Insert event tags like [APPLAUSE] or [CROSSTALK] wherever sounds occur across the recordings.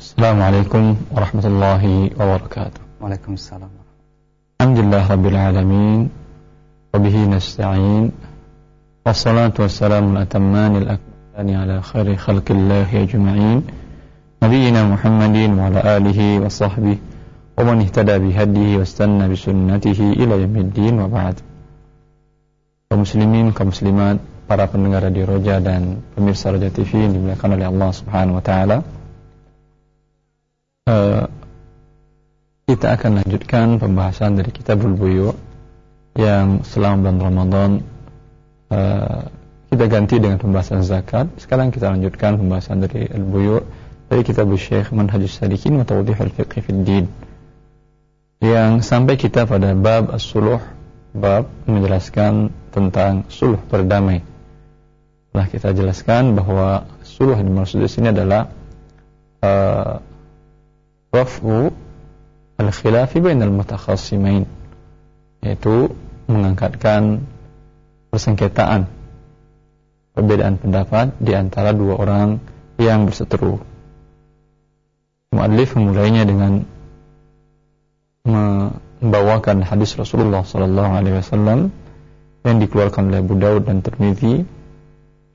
Assalamualaikum warahmatullahi wabarakatuh. Waalaikumsalam. Alhamdulillah rabbil alamin wa bihi nasta'in. Wassalatu wassalamu al-atamman al-akmalani ala khairi khalqillah ajma'in. Nabiyyina Muhammadin wa ala alihi wa sahbihi wa man ihtada bihadihi wa istanna bi sunnatihi ila yaumiddin wa ba'd. Kaum muslimin, kaum muslimat, para pendengar di Roja dan pemirsa Roja TV yang dimuliakan oleh Allah Subhanahu wa taala. Uh, kita akan lanjutkan pembahasan dari Kitabul Buyu yang selama bulan Ramadan uh, kita ganti dengan pembahasan zakat. Sekarang kita lanjutkan pembahasan dari Al-Buyu dari Kitab Syekh Manhajus Sadikin wa Tawdihul Fiqh fid Din. Yang sampai kita pada bab as-suluh, bab menjelaskan tentang suluh berdamai. Nah, kita jelaskan bahwa suluh yang dimaksud di sini adalah uh, raf'u al-khilafi bainal mutakhassimain yaitu mengangkatkan persengketaan perbedaan pendapat di antara dua orang yang berseteru. Mu'allif memulainya dengan membawakan hadis Rasulullah sallallahu alaihi wasallam yang dikeluarkan oleh Abu Daud dan Tirmizi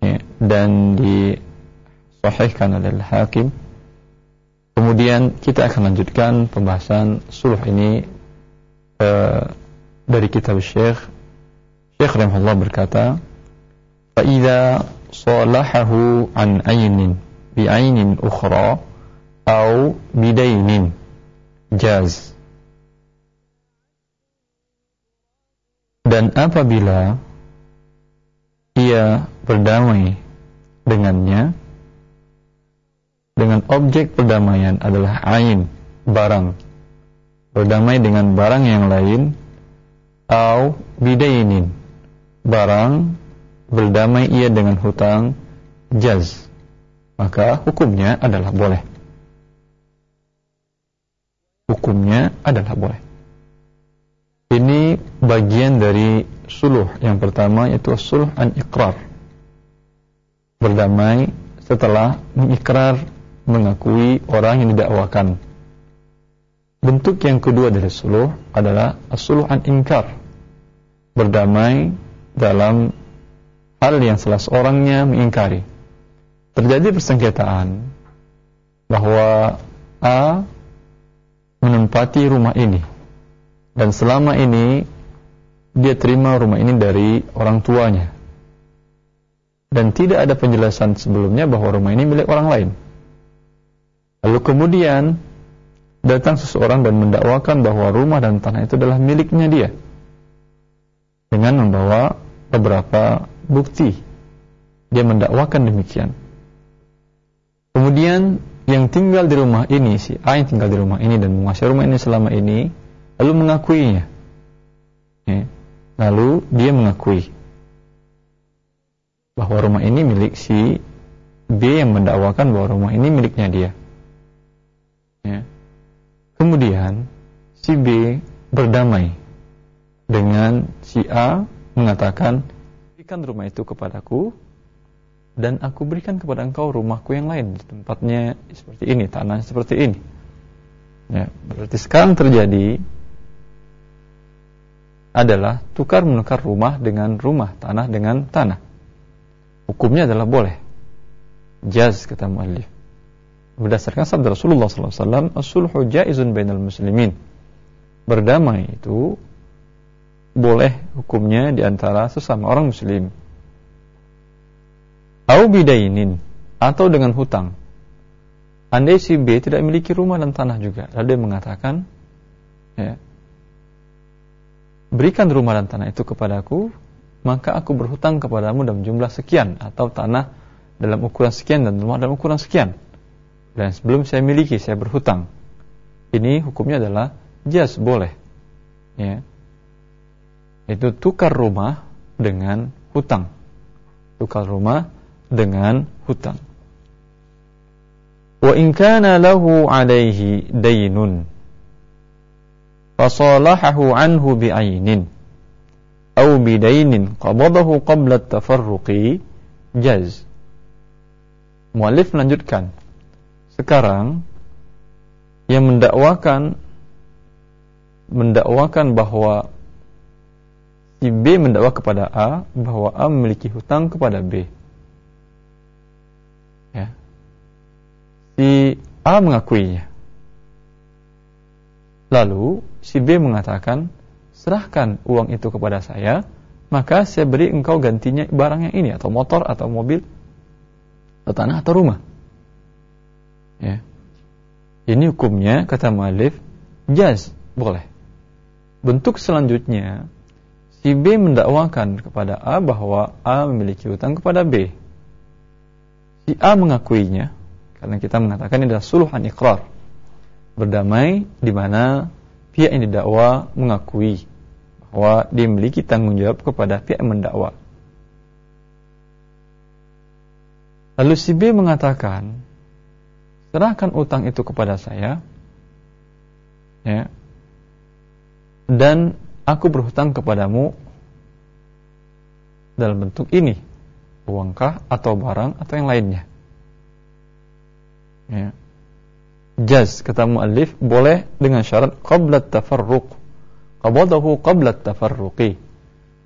ya, dan disahihkan oleh Al-Hakim Kemudian kita akan lanjutkan pembahasan suluh ini eh, dari kitab Syekh. Syekh rahimahullah berkata, "Fa'idza salahahu an ainin bi ainin ukhra au bidainin jaz." Dan apabila ia berdamai dengannya, dengan objek perdamaian adalah ain, barang. Berdamai dengan barang yang lain au bidainin. Barang berdamai ia dengan hutang jaz. Maka hukumnya adalah boleh. Hukumnya adalah boleh. Ini bagian dari suluh. Yang pertama yaitu suluh an ikrar. Berdamai setelah mengikrar mengakui orang yang didakwakan. Bentuk yang kedua dari suluh adalah asuluh an ingkar. Berdamai dalam hal yang salah seorangnya mengingkari. Terjadi persengketaan bahwa A menempati rumah ini dan selama ini dia terima rumah ini dari orang tuanya dan tidak ada penjelasan sebelumnya bahwa rumah ini milik orang lain Lalu kemudian datang seseorang dan mendakwakan bahwa rumah dan tanah itu adalah miliknya dia dengan membawa beberapa bukti. Dia mendakwakan demikian. Kemudian yang tinggal di rumah ini si A yang tinggal di rumah ini dan menguasai rumah ini selama ini lalu mengakuinya. Ya. Lalu dia mengakui bahwa rumah ini milik si B yang mendakwakan bahwa rumah ini miliknya dia. Ya. Kemudian si B berdamai dengan si A mengatakan berikan rumah itu kepadaku dan aku berikan kepada engkau rumahku yang lain tempatnya seperti ini tanah seperti ini. Ya berarti sekarang terjadi adalah tukar menukar rumah dengan rumah tanah dengan tanah. Hukumnya adalah boleh. Jaz kata muallif berdasarkan sabda Rasulullah SAW, as-sulhu jaizun bainal muslimin. Berdamai itu boleh hukumnya di antara sesama orang muslim. Au bidainin atau dengan hutang. Andai si B tidak memiliki rumah dan tanah juga, lalu dia mengatakan, ya, berikan rumah dan tanah itu kepadaku, maka aku berhutang kepadamu dalam jumlah sekian atau tanah dalam ukuran sekian dan rumah dalam ukuran sekian dan sebelum saya miliki saya berhutang. Ini hukumnya adalah jas boleh. Ya. Itu tukar rumah dengan hutang. Tukar rumah dengan hutang. Wa in kana lahu alaihi daynun fasalahahu anhu bi'ainin aw bidainin qabadahu qabla at-tafarruqi jaz. Muallif melanjutkan sekarang yang mendakwakan mendakwakan bahwa si B mendakwa kepada A bahwa A memiliki hutang kepada B. Ya. Si A mengakuinya. Lalu si B mengatakan, serahkan uang itu kepada saya, maka saya beri engkau gantinya barang yang ini atau motor atau mobil atau tanah atau rumah. Ya. Ini hukumnya kata Malif jaz boleh. Bentuk selanjutnya si B mendakwakan kepada A bahwa A memiliki hutang kepada B. Si A mengakuinya karena kita mengatakan ini adalah suluhan ikrar. Berdamai di mana pihak yang didakwa mengakui bahwa dia memiliki tanggung jawab kepada pihak yang mendakwa. Lalu si B mengatakan, serahkan utang itu kepada saya, ya, dan aku berhutang kepadamu dalam bentuk ini, uangkah atau barang atau yang lainnya. Ya. Jaz kata muallif boleh dengan syarat qabla tafarruq. Qabadahu qabla tafarruqi.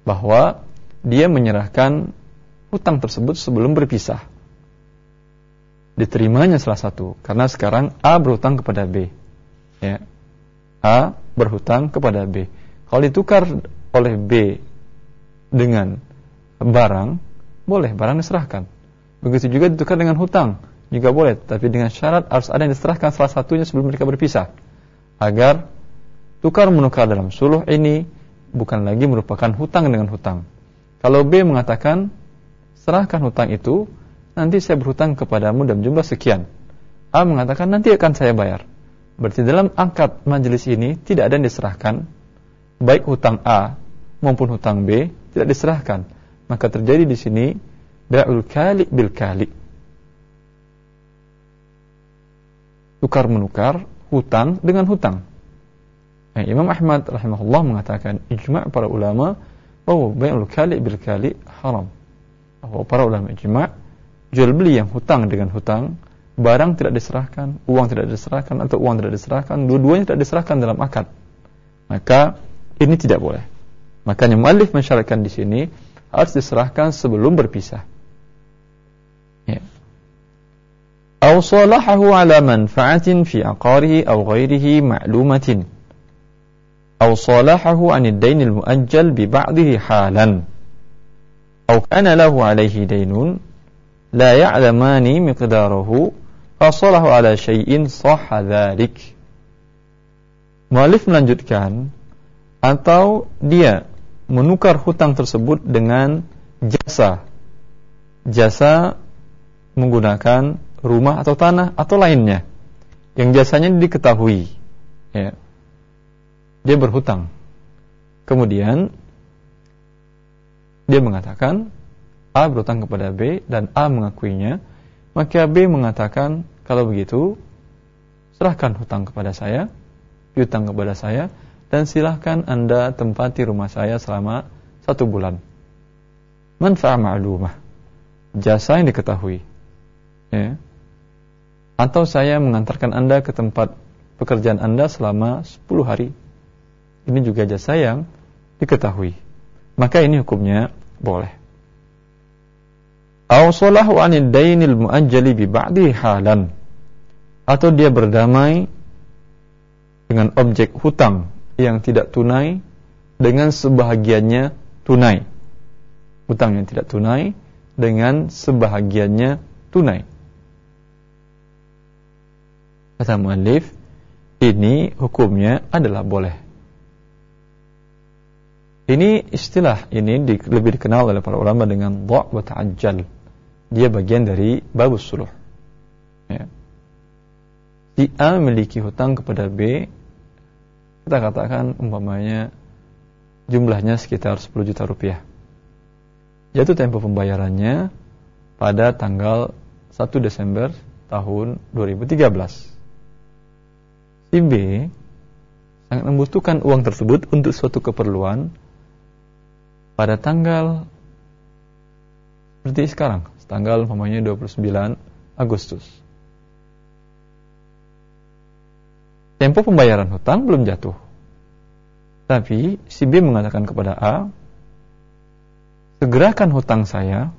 Bahwa dia menyerahkan hutang tersebut sebelum berpisah diterimanya salah satu. Karena sekarang A berhutang kepada B. Ya. A berhutang kepada B. Kalau ditukar oleh B dengan barang boleh barang diserahkan. Begitu juga ditukar dengan hutang juga boleh. Tapi dengan syarat harus ada yang diserahkan salah satunya sebelum mereka berpisah. Agar tukar menukar dalam suluh ini bukan lagi merupakan hutang dengan hutang. Kalau B mengatakan serahkan hutang itu nanti saya berhutang kepadamu dalam jumlah sekian. A mengatakan nanti akan saya bayar. Berarti dalam angkat majelis ini tidak ada yang diserahkan, baik hutang A maupun hutang B tidak diserahkan. Maka terjadi di sini bai'ul kali bil kali. Tukar menukar hutang dengan hutang. Nah, Imam Ahmad rahimahullah mengatakan ijma' para ulama bahwa bai'ul kali bil kali haram. Bahwa para ulama ijma' jual beli yang hutang dengan hutang, barang tidak diserahkan, uang tidak diserahkan atau uang tidak diserahkan, dua-duanya tidak diserahkan dalam akad. Maka ini tidak boleh. Makanya muallif mensyaratkan di sini harus diserahkan sebelum berpisah. Ya. Aw salahahu ala manfa'atin fi aqarihi aw ghairihi ma'lumatin. Aw salahahu 'an ad-dayn al-mu'ajjal bi ba'dihi halan. Aw kana lahu 'alayhi daynun la ya'lamani miqdarahu fasalahu ala syai'in sahha dzalik. Mualif melanjutkan atau dia menukar hutang tersebut dengan jasa. Jasa menggunakan rumah atau tanah atau lainnya yang jasanya diketahui. Ya. Dia berhutang. Kemudian dia mengatakan A berutang kepada B dan A mengakuinya, maka B mengatakan, kalau begitu, serahkan hutang kepada saya, piutang kepada saya, dan silahkan Anda tempati rumah saya selama satu bulan. Manfaat ma'lumah. Jasa yang diketahui. Ya. Atau saya mengantarkan Anda ke tempat pekerjaan Anda selama 10 hari. Ini juga jasa yang diketahui. Maka ini hukumnya boleh aw salahu anid dainil muajjali bi ba'di halan. Atau dia berdamai dengan objek hutang yang tidak tunai dengan sebahagiannya tunai. Hutang yang tidak tunai dengan sebahagiannya tunai. Kata muallif ini hukumnya adalah boleh. Ini istilah ini di, lebih dikenal oleh para ulama dengan dha' wa ta'ajjal dia bagian dari babus suluh. Ya. Si A memiliki hutang kepada B, kita katakan umpamanya jumlahnya sekitar 10 juta rupiah. Jatuh tempo pembayarannya pada tanggal 1 Desember tahun 2013. Si B sangat membutuhkan uang tersebut untuk suatu keperluan pada tanggal seperti sekarang tanggal umpamanya 29 Agustus. Tempo pembayaran hutang belum jatuh. Tapi si B mengatakan kepada A, segerakan hutang saya,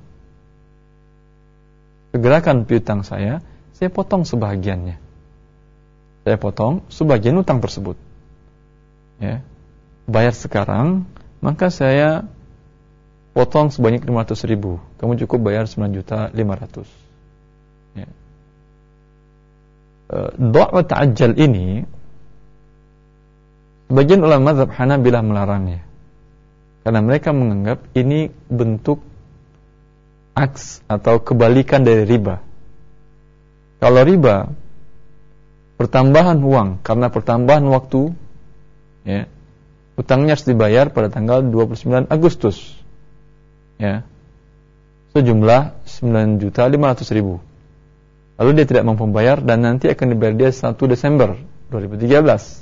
segerakan piutang saya, saya potong sebahagiannya. Saya potong sebagian hutang tersebut. Ya. Bayar sekarang, maka saya potong sebanyak 500 ribu. Kamu cukup bayar 9 juta 500. Ya. Eh, doa ta'ajjal ini sebagian ulama mazhab Hanabilah melarangnya. Karena mereka menganggap ini bentuk aks atau kebalikan dari riba. Kalau riba pertambahan uang karena pertambahan waktu ya, utangnya harus dibayar pada tanggal 29 Agustus. Ya. Sejumlah 9 juta 500 ribu. Lalu dia tidak mampu membayar dan nanti akan dibayar dia 1 Desember 2013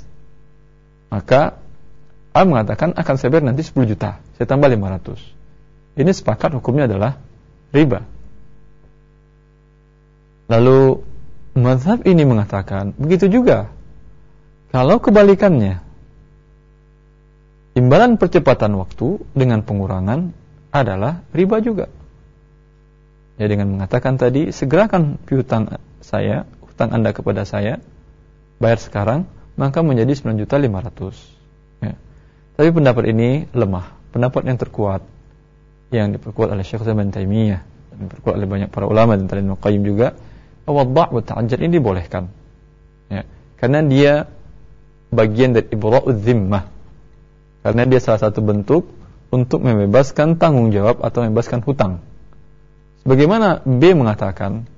maka A mengatakan akan saya bayar nanti 10 juta. Saya tambah 500 ini sepakat hukumnya adalah riba. Lalu mazhab ini mengatakan begitu juga. Kalau kebalikannya imbalan percepatan waktu dengan pengurangan adalah riba juga. Ya dengan mengatakan tadi segerakan piutang saya hutang anda kepada saya bayar sekarang maka menjadi 9 juta 500 ya. tapi pendapat ini lemah. Pendapat yang terkuat yang diperkuat oleh Syekh Zaman Taimiyah dan diperkuat oleh banyak para ulama dan Ibnu Qayyim juga bahwa wa ta'ajjal ini dibolehkan. Ya. karena dia bagian dari ibra'ud zimmah karena dia salah satu bentuk untuk membebaskan tanggung jawab atau membebaskan hutang Bagaimana B mengatakan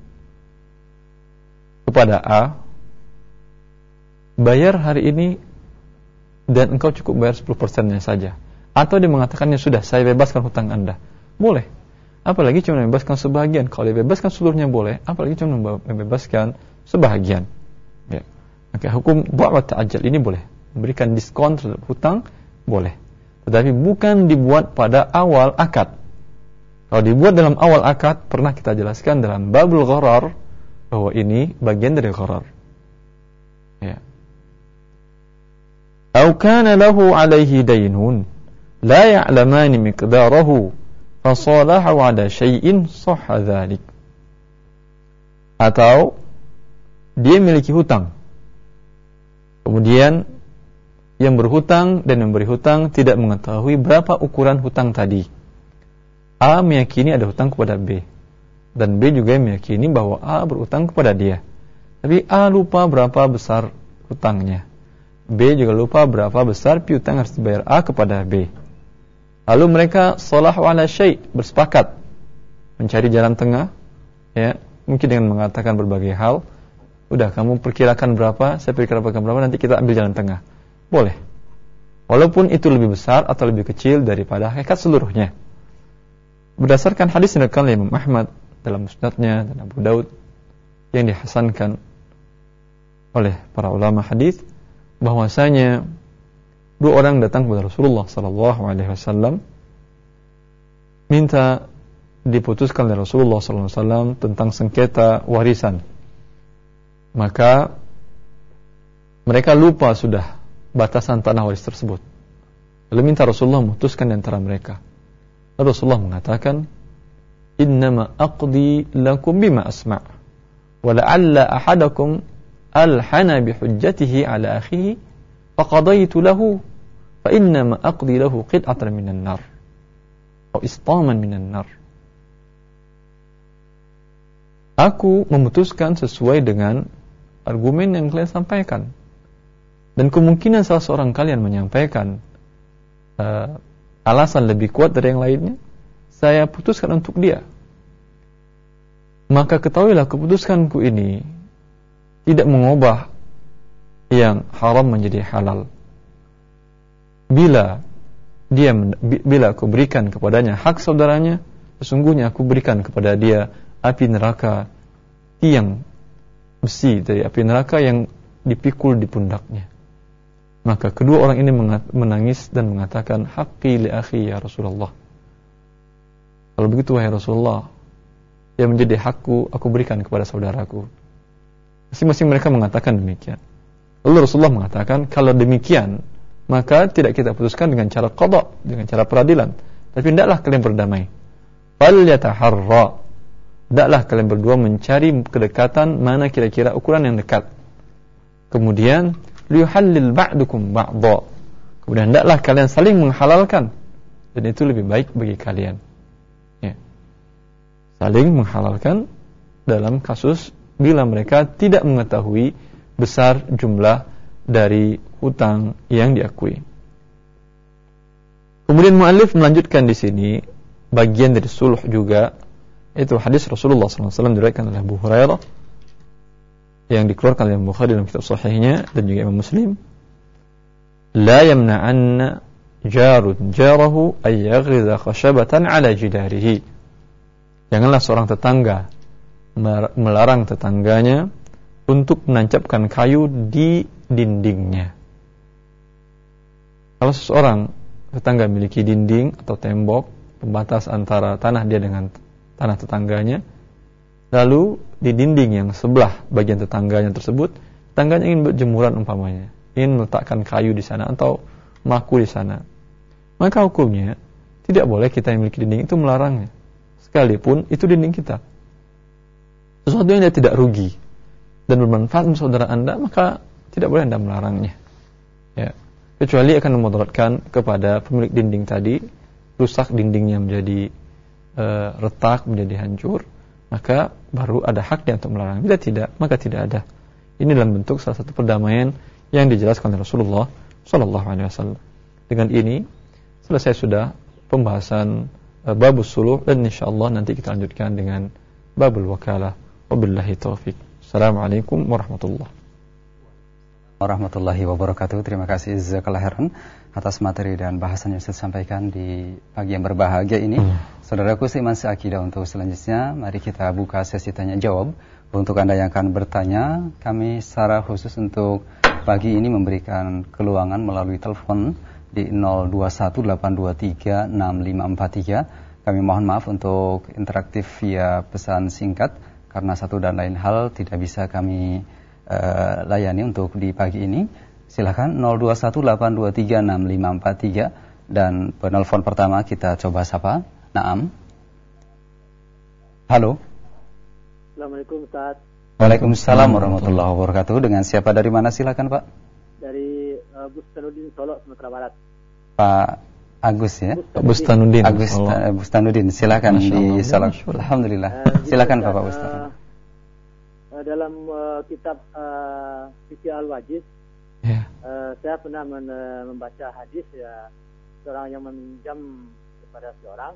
kepada A, bayar hari ini dan engkau cukup bayar 10 persennya saja. Atau dia mengatakannya sudah, saya bebaskan hutang Anda. Boleh. Apalagi cuma membebaskan sebagian. Kalau dia bebaskan seluruhnya boleh, apalagi cuma membebaskan sebahagian. Ya. Hukum buat ta'ajal ini boleh. Memberikan diskon terhadap hutang boleh. Tetapi bukan dibuat pada awal akad. Kalau dibuat dalam awal akad, pernah kita jelaskan dalam babul gharar bahwa ini bagian dari gharar. Ya. Atau kana lahu alaihi daynun la ya'lamani miqdarahu fasalahu ala syai'in sahha dhalik. Atau dia memiliki hutang. Kemudian yang berhutang dan memberi hutang tidak mengetahui berapa ukuran hutang tadi A meyakini ada hutang kepada B dan B juga meyakini bahwa A berutang kepada dia. Tapi A lupa berapa besar hutangnya. B juga lupa berapa besar piutang harus dibayar A kepada B. Lalu mereka salah ala syai' bersepakat mencari jalan tengah ya, mungkin dengan mengatakan berbagai hal. Udah kamu perkirakan berapa, saya perkirakan berapa nanti kita ambil jalan tengah. Boleh. Walaupun itu lebih besar atau lebih kecil daripada hakikat seluruhnya berdasarkan hadis yang oleh Imam Ahmad dalam musnadnya dan Abu Daud yang dihasankan oleh para ulama hadis bahwasanya dua orang datang kepada Rasulullah sallallahu alaihi wasallam minta diputuskan oleh Rasulullah sallallahu alaihi wasallam tentang sengketa warisan maka mereka lupa sudah batasan tanah waris tersebut. Lalu minta Rasulullah memutuskan di antara mereka. Rasulullah mengatakan innama aqdi lakum bima asma' wa la'alla ahadakum alhana bihujjatihi ala akhihi faqadaitu lahu fa innama aqdi lahu qit'atan minan nar atau istaman minan nar. Aku memutuskan sesuai dengan argumen yang kalian sampaikan dan kemungkinan salah seorang kalian menyampaikan uh, alasan lebih kuat dari yang lainnya, saya putuskan untuk dia. Maka ketahuilah keputusanku ini tidak mengubah yang haram menjadi halal. Bila dia bila aku berikan kepadanya hak saudaranya, sesungguhnya aku berikan kepada dia api neraka tiang besi dari api neraka yang dipikul di pundaknya. Maka kedua orang ini menangis dan mengatakan, Haqqi li akhi ya Rasulullah. Kalau begitu wahai Rasulullah, yang menjadi hakku, aku berikan kepada saudaraku. Masing-masing mereka mengatakan demikian. Lalu Rasulullah mengatakan kalau demikian maka tidak kita putuskan dengan cara qada, dengan cara peradilan, tapi hendaklah kalian berdamai. Fal yataharra. Hendaklah kalian berdua mencari kedekatan mana kira-kira ukuran yang dekat. Kemudian liyuhallil ba'dukum ba'dha. Kemudian hendaklah kalian saling menghalalkan dan itu lebih baik bagi kalian. Ya. Saling menghalalkan dalam kasus bila mereka tidak mengetahui besar jumlah dari hutang yang diakui. Kemudian muallif melanjutkan di sini bagian dari sulh juga itu hadis Rasulullah SAW diriwayatkan oleh Abu Hurairah yang dikeluarkan oleh Bukhari dalam kitab sahihnya dan juga Imam Muslim la yamna'anna jarun jarahu ay yaghriza khashabatan ala jidarihi janganlah seorang tetangga melarang tetangganya untuk menancapkan kayu di dindingnya. Kalau seseorang tetangga memiliki dinding atau tembok pembatas antara tanah dia dengan tanah tetangganya, lalu di dinding yang sebelah bagian tetangganya tersebut, tetangganya ingin berjemuran umpamanya, ingin meletakkan kayu di sana atau maku di sana, maka hukumnya tidak boleh kita yang memiliki dinding itu melarangnya, sekalipun itu dinding kita. Sesuatu yang tidak rugi, dan bermanfaat untuk saudara Anda, maka tidak boleh Anda melarangnya. Ya. Kecuali akan memudaratkan kepada pemilik dinding tadi, rusak dindingnya menjadi e, retak, menjadi hancur, maka baru ada hak dia untuk melarang. Bila tidak, maka tidak ada. Ini dalam bentuk salah satu perdamaian yang dijelaskan oleh Rasulullah Shallallahu Alaihi Wasallam. Dengan ini selesai sudah pembahasan e, babus suluh dan insya Allah nanti kita lanjutkan dengan babul wakalah. Wabillahi taufiq. Assalamualaikum warahmatullahi warahmatullahi wabarakatuh. Terima kasih Zakalaheran atas materi dan bahasan yang saya sampaikan di pagi yang berbahagia ini. Hmm. Saudaraku seiman seakidah untuk selanjutnya, mari kita buka sesi tanya jawab. Untuk Anda yang akan bertanya, kami secara khusus untuk pagi ini memberikan keluangan melalui telepon di 0218236543. Kami mohon maaf untuk interaktif via pesan singkat karena satu dan lain hal tidak bisa kami uh, layani untuk di pagi ini. Silahkan 0218236543 dan penelpon pertama kita coba sapa. Naam. Halo. Assalamualaikum Ustaz. Waalaikumsalam warahmatullahi wabarakatuh. Dengan siapa dari mana silakan Pak? Dari uh, Bustanuddin Solo, Sumatera Barat. Pak Agus ya. Bustanuddin. Agus uh, Bustanuddin, silakan di salam. Alhamdulillah. Uh, silakan Pak Pak Bustanuddin. Uh, dalam uh, kitab uh, Fikih Al-Wajiz yeah. uh, saya pernah men, uh, membaca hadis ya seorang yang meminjam kepada seorang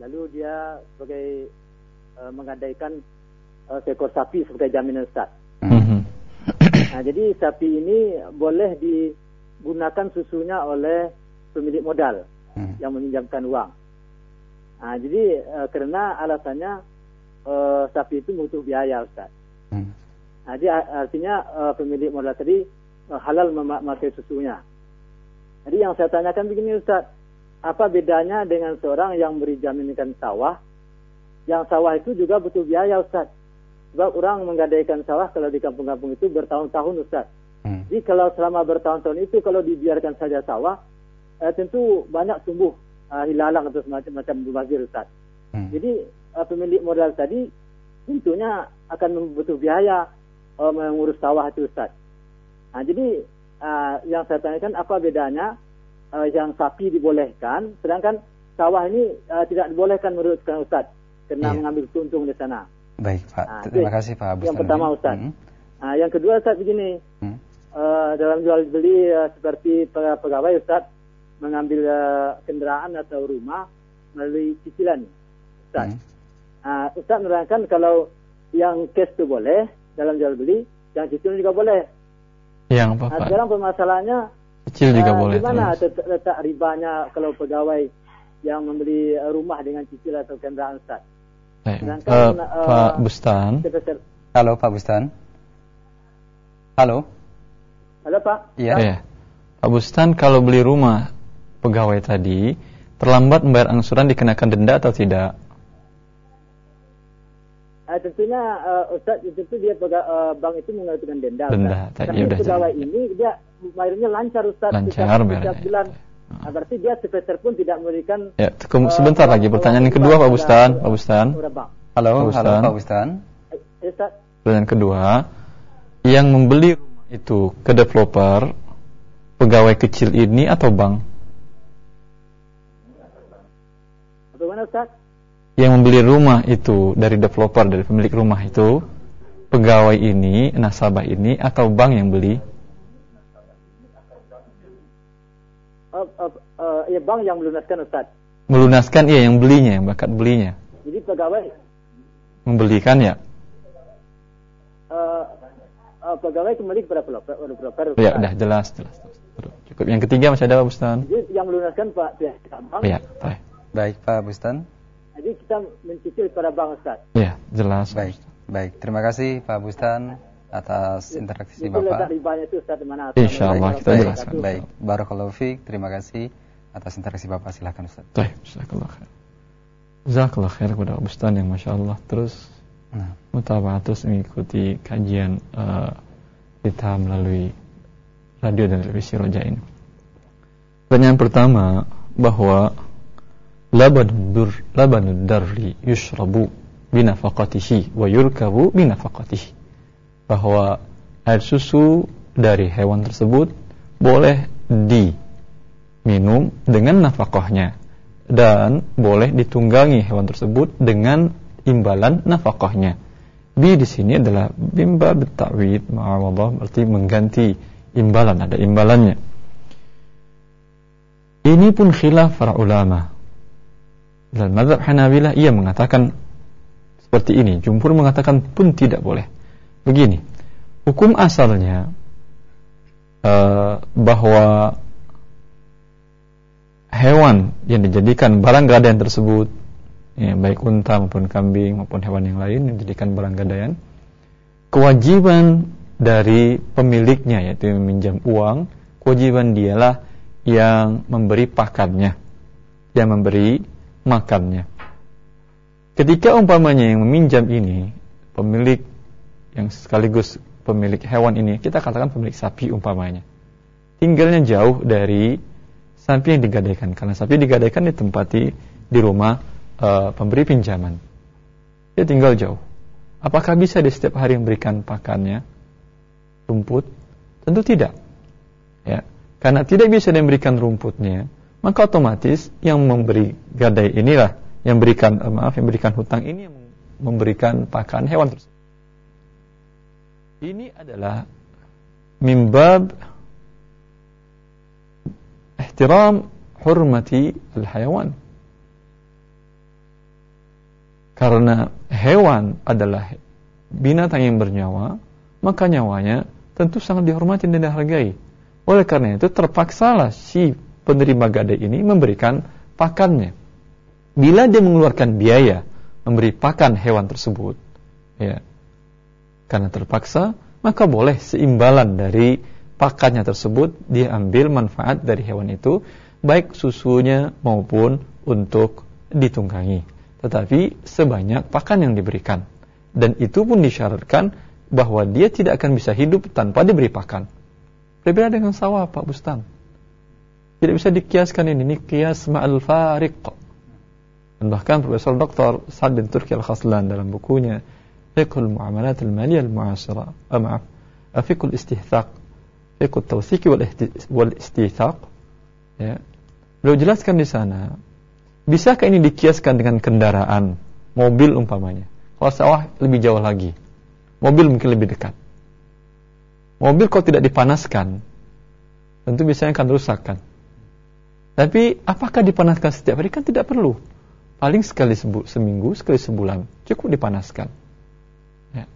lalu dia sebagai uh, menggadaikan uh, seekor sapi sebagai jaminan Ustaz. -hmm. Nah, jadi sapi ini boleh digunakan susunya oleh pemilik modal hmm. yang meminjamkan uang. Nah, jadi uh, karena alasannya uh, sapi itu butuh biaya, Ustaz. Hmm. Nah, jadi artinya uh, pemilik modal tadi halal memakai susunya. Jadi yang saya tanyakan begini, Ustaz, apa bedanya dengan seorang yang beri jaminkan sawah? Yang sawah itu juga butuh biaya, Ustaz. Sebab orang menggadaikan sawah kalau di kampung-kampung itu bertahun-tahun, Ustaz. Hmm. Jadi kalau selama bertahun-tahun itu kalau dibiarkan saja sawah, uh, tentu banyak tumbuh uh, hilalang atau semacam macam berbazir Ustaz. Hmm. Jadi uh, pemilik modal tadi tentunya akan butuh biaya uh, mengurus sawah itu Ustaz. Nah, jadi uh, yang saya tanyakan apa bedanya uh, yang sapi dibolehkan sedangkan sawah ini uh, tidak dibolehkan menurut Ustaz karena yeah. mengambil untung di sana. Baik Pak, nah, terima kasih Pak Abu Yang pertama Ustaz. Hmm. Nah, yang kedua Ustaz begini. Hmm. Uh, dalam jual beli uh, seperti pegawai Ustaz mengambil uh, kenderaan atau rumah melalui cicilan. Ustaz. Hmm. Uh, Ustaz menerangkan kalau yang cash itu boleh dalam jual beli, yang cicilan juga boleh. Yang apa, nah, sekarang permasalahannya cicil juga uh, boleh. Gimana letak, letak ribanya kalau pegawai yang membeli rumah dengan cicilan atau kenderaan Ustaz? Baik. uh, uh, Pak Bustan. Halo Pak Bustan. Halo. Halo Pak. Iya. Ya. Pak Bustan kalau beli rumah pegawai tadi terlambat membayar angsuran dikenakan denda atau tidak? Uh, tentunya uh, Ustaz itu dia pega, uh, bank itu mengajukan denda. Denda. Tapi ya, pegawai ini dia bayarnya lancar Ustaz. Lancar setiap, bulan. Nah, berarti dia sepeser pun tidak memberikan. Ya, sebentar uh, lagi pertanyaan yang kedua Pak Bustan, Pak Bustan. Halo, Pak halo Pak Bustan. Ya, pertanyaan kedua, yang membeli rumah itu ke developer, pegawai kecil ini atau bank? Bagaimana Ustaz? Yang membeli rumah itu dari developer dari pemilik rumah itu pegawai ini nasabah ini atau bank yang beli? Uh, uh, uh, ya bank yang melunaskan Ustaz. Melunaskan iya yang belinya yang bakat belinya. Jadi pegawai. Membelikan ya? Uh, uh, pegawai kembali kepada developer ya udah jelas jelas cukup. Yang ketiga masih ada Pak Bustan jadi yang melunaskan Pak pihak bank ya baik. Baik Pak Bustan jadi kita mencicil pada bank Ustaz. Ya, jelas. Baik. Baik, terima kasih Pak Bustan atas interaksi itu Bapak. itu Ustaz mana? Insya Allah kita baik, jelaskan. Baik, Barakallahu Fik, terima kasih atas interaksi Bapak. Silakan Ustaz. Baik, jazakallah khair. Jazakallah khair kepada Pak Bustan yang Masya Allah terus nah. mutabah terus mengikuti kajian uh, kita melalui radio dan televisi Roja ini. Pertanyaan pertama bahwa laban dur laban darri yushrabu binafaqatihi wa yurkabu binafaqatihi bahwa air susu dari hewan tersebut boleh diminum dengan nafkahnya dan boleh ditunggangi hewan tersebut dengan imbalan nafkahnya. Bi di sini adalah bimba betawid ma'awadha berarti mengganti imbalan ada imbalannya. Ini pun khilaf para ulama dalam mazhab Hanabilah ia mengatakan seperti ini. Jumhur mengatakan pun tidak boleh. Begini, hukum asalnya uh, bahwa hewan yang dijadikan barang gadaian tersebut, ya, baik unta maupun kambing maupun hewan yang lain yang dijadikan barang gadaian, kewajiban dari pemiliknya yaitu meminjam uang, kewajiban dialah yang memberi pakannya, yang memberi makannya. Ketika umpamanya yang meminjam ini pemilik yang sekaligus pemilik hewan ini, kita katakan pemilik sapi umpamanya. Tinggalnya jauh dari sapi yang digadaikan karena sapi digadaikan ditempati di rumah uh, pemberi pinjaman. Dia tinggal jauh. Apakah bisa di setiap hari memberikan pakannya rumput? Tentu tidak. Ya, karena tidak bisa memberikan rumputnya, maka otomatis yang memberi gadai inilah yang berikan uh, maaf yang berikan hutang ini yang memberikan pakan hewan tersebut. Ini adalah mimbab ihtiram hurmati al-hayawan. Karena hewan adalah binatang yang bernyawa, maka nyawanya tentu sangat dihormati dan dihargai. Oleh karena itu terpaksalah si penerima gadai ini memberikan pakannya. Bila dia mengeluarkan biaya memberi pakan hewan tersebut, ya, karena terpaksa, maka boleh seimbalan dari pakannya tersebut dia ambil manfaat dari hewan itu, baik susunya maupun untuk ditunggangi. Tetapi sebanyak pakan yang diberikan. Dan itu pun disyaratkan bahwa dia tidak akan bisa hidup tanpa diberi pakan. Berbeda dengan sawah Pak Bustan. Tidak bisa dikiaskan ini, ini kias ma'al fariq. Dan bahkan Profesor Dr. Sa'ad Turki Al-Khaslan dalam bukunya Fiqhul Mu'amalat Al-Maliyah Al-Mu'asira, ah, maaf, Fiqhul Istihthaq, Fiqhul Tawthiki wal Istihthaq, ya. Beliau jelaskan di sana, bisakah ini dikiaskan dengan kendaraan, mobil umpamanya? Kalau sawah lebih jauh lagi, mobil mungkin lebih dekat. Mobil kalau tidak dipanaskan, tentu biasanya akan rusak kan. Tapi apakah dipanaskan setiap hari? Kan tidak perlu. Paling sekali sebu seminggu, sekali sebulan. Cukup dipanaskan. Ya.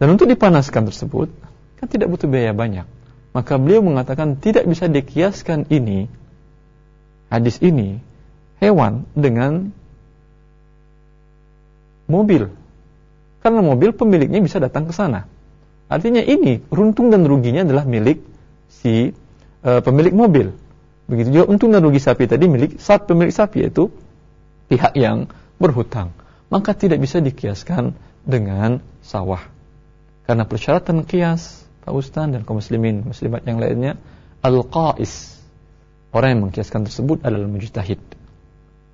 Dan untuk dipanaskan tersebut, kan tidak butuh biaya banyak. Maka beliau mengatakan tidak bisa dikiaskan ini, hadis ini, hewan dengan mobil. Karena mobil pemiliknya bisa datang ke sana. Artinya ini, runtung dan ruginya adalah milik si uh, pemilik mobil. Begitu juga untung dan rugi sapi tadi milik saat pemilik sapi yaitu pihak yang berhutang. maka tidak bisa dikiaskan dengan sawah. Karena persyaratan kias, Pak Ustaz dan kaum muslimin, muslimat yang lainnya, al-qais. Orang yang mengkiaskan tersebut adalah mujtahid.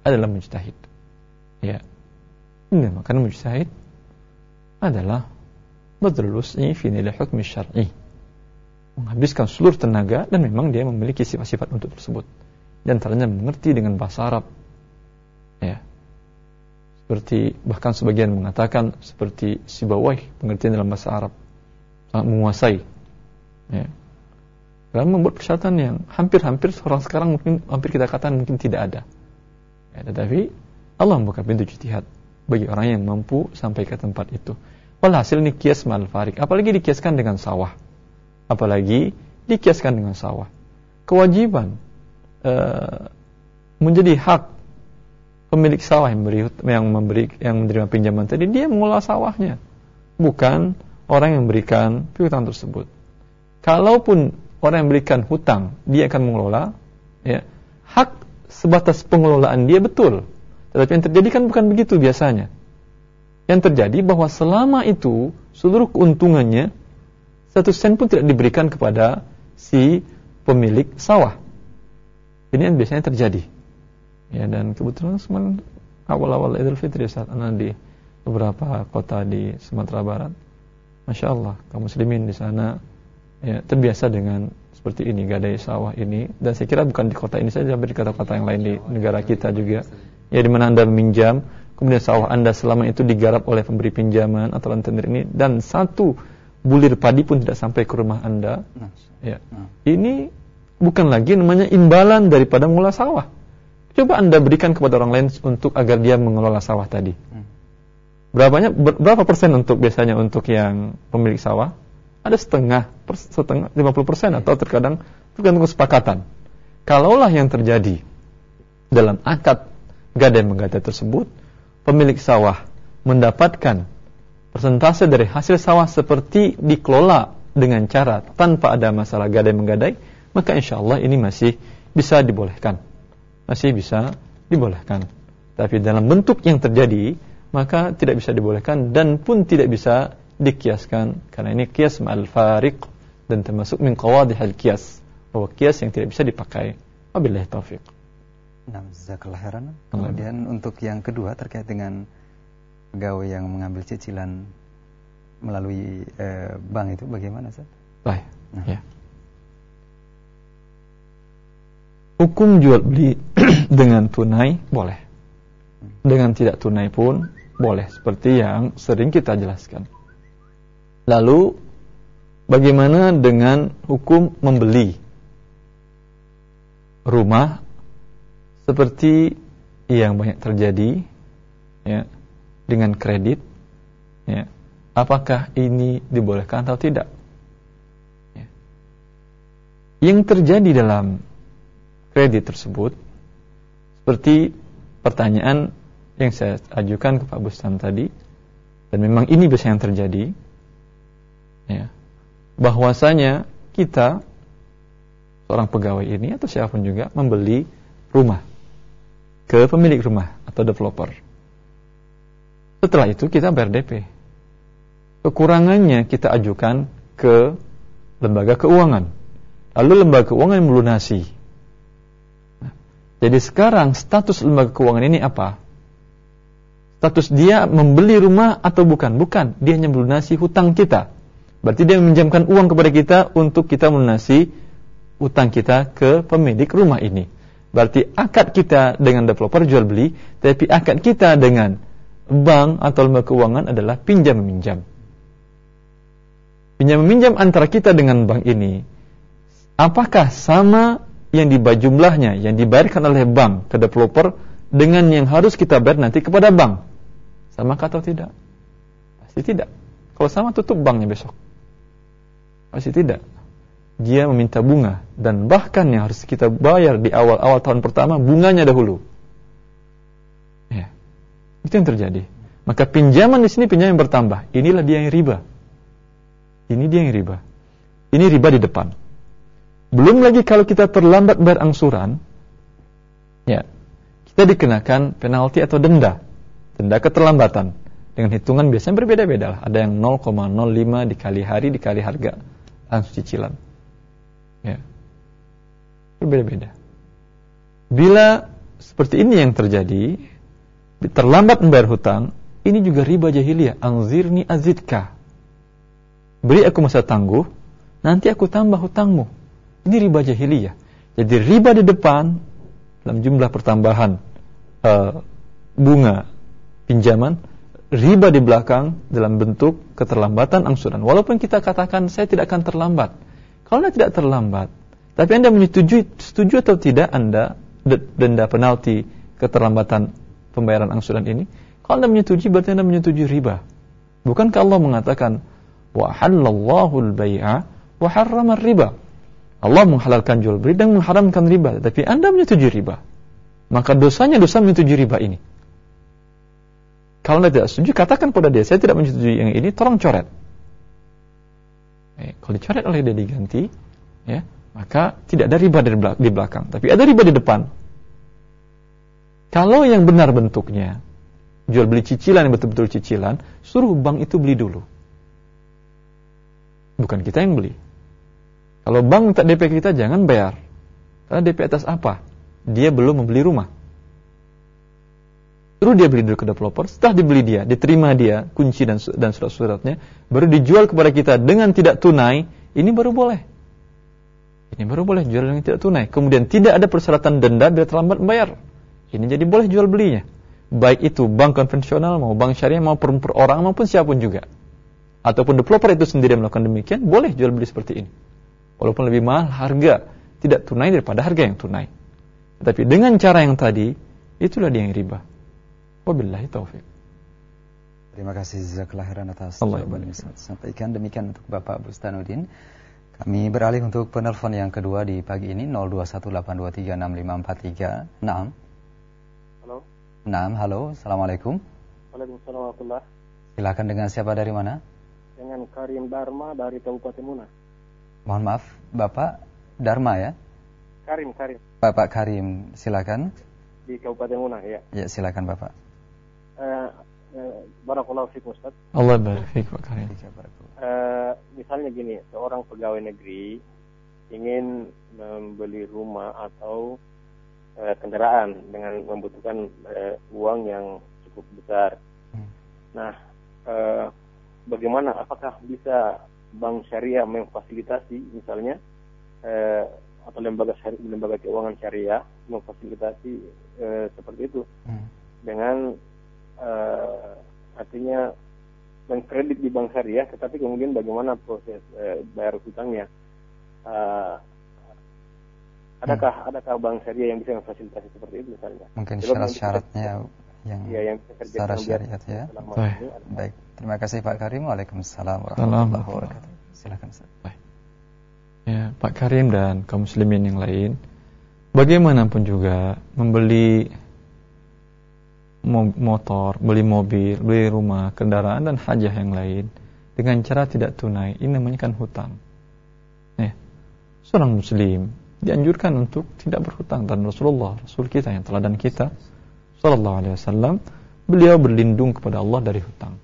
Adalah mujtahid. Ya. Ini makanya mujtahid adalah badrul wus'i fi nilai hukmi syar'i. Menghabiskan seluruh tenaga dan memang dia memiliki sifat-sifat untuk tersebut. Dan antaranya mengerti dengan bahasa Arab. Ya. Seperti bahkan sebagian mengatakan seperti Sibawai pengertian dalam bahasa Arab. Sangat menguasai. Ya. dalam membuat persyaratan yang hampir-hampir orang sekarang mungkin hampir kita katakan mungkin tidak ada. Ya, tetapi Allah membuka pintu ijtihad bagi orang yang mampu sampai ke tempat itu. Walhasil ini kias mal farik apalagi dikiaskan dengan sawah apalagi dikiaskan dengan sawah. Kewajiban uh, menjadi hak pemilik sawah yang memberi yang memberi yang menerima pinjaman tadi dia mengelola sawahnya. Bukan orang yang memberikan piutang tersebut. Kalaupun orang yang berikan hutang dia akan mengelola ya. Hak sebatas pengelolaan dia betul. Tetapi yang terjadi kan bukan begitu biasanya. Yang terjadi bahwa selama itu seluruh keuntungannya satu sen pun tidak diberikan kepada si pemilik sawah. Ini yang biasanya terjadi. Ya dan kebetulan semalam awal-awal Idul Fitri saat anak di beberapa kota di Sumatera Barat, masya Allah kaum muslimin di sana ya, terbiasa dengan seperti ini gadai sawah ini. Dan saya kira bukan di kota ini saja, tapi di kota-kota yang lain di negara kita juga. Ya di mana anda meminjam, kemudian sawah anda selama itu digarap oleh pemberi pinjaman atau rentenir ini. Dan satu bulir padi pun tidak sampai ke rumah anda. Ya, ini bukan lagi namanya imbalan daripada mula sawah Coba Anda berikan kepada orang lain untuk agar dia mengelola sawah tadi. Hmm. Berapanya berapa persen untuk biasanya untuk yang pemilik sawah? Ada setengah, setengah 50 persen atau terkadang tergantung kesepakatan. Kalaulah yang terjadi dalam akad gadai menggadai tersebut, pemilik sawah mendapatkan persentase dari hasil sawah seperti dikelola dengan cara tanpa ada masalah gadai menggadai, maka insya Allah ini masih bisa dibolehkan masih bisa dibolehkan. Tapi dalam bentuk yang terjadi, maka tidak bisa dibolehkan dan pun tidak bisa dikiaskan karena ini kias ma'al fariq dan termasuk min qawadihal kias bahwa kias yang tidak bisa dipakai. Wabillahi taufik. Nah, khairan. Kemudian untuk yang kedua terkait dengan pegawai yang mengambil cicilan melalui eh, bank itu bagaimana, Ustaz? Baik. Nah. Ya. Hukum jual beli [CLEARS THROAT] dengan tunai boleh. Dengan tidak tunai pun boleh. Seperti yang sering kita jelaskan. Lalu bagaimana dengan hukum membeli rumah seperti yang banyak terjadi ya dengan kredit ya apakah ini dibolehkan atau tidak ya. yang terjadi dalam kredit tersebut seperti pertanyaan yang saya ajukan ke Pak Bustan tadi dan memang ini biasanya yang terjadi ya bahwasanya kita seorang pegawai ini atau siapa pun juga membeli rumah ke pemilik rumah atau developer setelah itu kita bayar DP kekurangannya kita ajukan ke lembaga keuangan lalu lembaga keuangan melunasi jadi sekarang status lembaga keuangan ini apa? Status dia membeli rumah atau bukan? Bukan, dia hanya melunasi hutang kita. Berarti dia meminjamkan uang kepada kita untuk kita melunasi hutang kita ke pemilik rumah ini. Berarti akad kita dengan developer jual beli, tapi akad kita dengan bank atau lembaga keuangan adalah pinjam meminjam. Pinjam meminjam antara kita dengan bank ini, apakah sama yang dibayar jumlahnya yang dibayarkan oleh bank ke developer dengan yang harus kita bayar nanti kepada bank. Sama atau tidak? Pasti tidak. Kalau sama tutup banknya besok. Pasti tidak. Dia meminta bunga dan bahkan yang harus kita bayar di awal-awal tahun pertama bunganya dahulu. Itu yang terjadi. Maka pinjaman di sini pinjaman yang bertambah. Inilah dia yang riba. Ini dia yang riba. Ini riba di depan. Belum lagi kalau kita terlambat bayar angsuran, ya, kita dikenakan penalti atau denda denda keterlambatan dengan hitungan biasanya berbeda-beda lah. Ada yang 0,05 dikali hari dikali harga langsung cicilan. Ya. Berbeda-beda. Bila seperti ini yang terjadi, terlambat membayar hutang, ini juga riba jahiliyah. Angzirni azidka. Beri aku masa tangguh, nanti aku tambah hutangmu. Ini riba jahiliyah. Jadi riba di depan dalam jumlah pertambahan uh, bunga pinjaman riba di belakang dalam bentuk keterlambatan angsuran. Walaupun kita katakan saya tidak akan terlambat. Kalau Anda tidak terlambat, tapi Anda menyetujui setuju atau tidak Anda denda penalti keterlambatan pembayaran angsuran ini? Kalau Anda menyetujui berarti Anda menyetujui riba. Bukankah Allah mengatakan wa halallahu al-bai'a wa harrama riba Allah menghalalkan jual beli dan mengharamkan riba, tapi Anda menyetujui riba. Maka dosanya dosa menyetujui riba ini. Kalau Anda tidak setuju, katakan pada dia, saya tidak menyetujui yang ini, tolong coret. Eh, kalau dicoret oleh dia diganti, ya, maka tidak ada riba di belakang, tapi ada riba di depan. Kalau yang benar bentuknya, jual beli cicilan yang betul-betul cicilan, suruh bank itu beli dulu. Bukan kita yang beli. Kalau bank minta DP kita jangan bayar. Karena DP atas apa? Dia belum membeli rumah. Terus dia beli dulu ke developer, setelah dibeli dia, diterima dia kunci dan dan surat-suratnya, baru dijual kepada kita dengan tidak tunai, ini baru boleh. Ini baru boleh jual dengan tidak tunai. Kemudian tidak ada persyaratan denda bila terlambat membayar. Ini jadi boleh jual belinya. Baik itu bank konvensional mau bank syariah mau per, per orang maupun siapun juga. Ataupun developer itu sendiri yang melakukan demikian boleh jual beli seperti ini. Walaupun lebih mahal harga tidak tunai daripada harga yang tunai. Tapi dengan cara yang tadi itulah dia yang riba. Wabillahi taufik. Terima kasih Jazakallah khairan atas jawaban yang sampaikan. Demikian untuk Bapak Bustanuddin. Kami beralih untuk penelpon yang kedua di pagi ini 0218236543. 6. Nah, halo, assalamualaikum. Waalaikumsalam warahmatullah. Silakan dengan siapa dari mana? Dengan Karim Dharma dari Kabupaten Muna. Mohon maaf, Bapak Dharma ya? Karim, Karim. Bapak Karim, silakan. Di Kabupaten Muna ya. Ya, silakan Bapak. Uh, Barakallahu fikum Ustaz. Allah barik Pak Karim. Uh, misalnya gini, seorang pegawai negeri ingin membeli rumah atau uh, kendaraan dengan membutuhkan uh, uang yang cukup besar. Hmm. Nah, uh, bagaimana? Apakah bisa bank syariah memfasilitasi misalnya uh, atau lembaga syari, lembaga keuangan syariah memfasilitasi uh, seperti itu hmm. dengan uh, artinya mengkredit di bank syariah, tetapi kemudian bagaimana proses uh, bayar hutangnya? Uh, adakah hmm. adakah bank syariah yang bisa memfasilitasi seperti itu misalnya? Mungkin syarat-syaratnya yang, ya, yang secara syariat ya. Baik. Baik. Terima kasih Pak Karim. Waalaikumsalam warahmatullahi wabarakatuh. Silakan Baik. Ya, Pak Karim dan kaum muslimin yang lain, bagaimanapun juga membeli motor, beli mobil, beli rumah, kendaraan dan hajah yang lain dengan cara tidak tunai ini namanya kan hutang. Ya. Seorang muslim dianjurkan untuk tidak berhutang dan Rasulullah, Rasul kita yang teladan kita sallallahu alaihi wasallam, beliau berlindung kepada Allah dari hutang.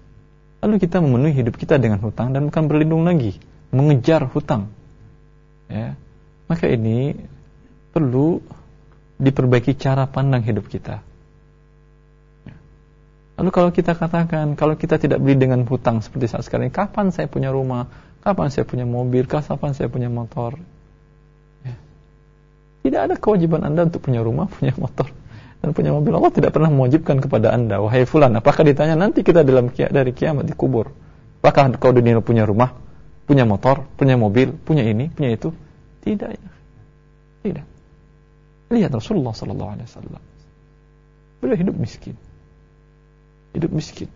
Lalu kita memenuhi hidup kita dengan hutang dan bukan berlindung lagi, mengejar hutang. Ya. Maka ini perlu diperbaiki cara pandang hidup kita. Lalu kalau kita katakan, kalau kita tidak beli dengan hutang seperti saat sekarang, kapan saya punya rumah, kapan saya punya mobil, kapan saya punya motor? Tidak ada kewajiban Anda untuk punya rumah, punya motor, dan punya mobil. Allah tidak pernah mewajibkan kepada Anda, wahai fulan, apakah ditanya nanti kita dalam dari kiamat di kubur? Apakah kau dunia punya rumah, punya motor, punya mobil, punya ini, punya itu? Tidak ya. Tidak. Lihat Rasulullah sallallahu alaihi wasallam. Beliau hidup miskin hidup miskin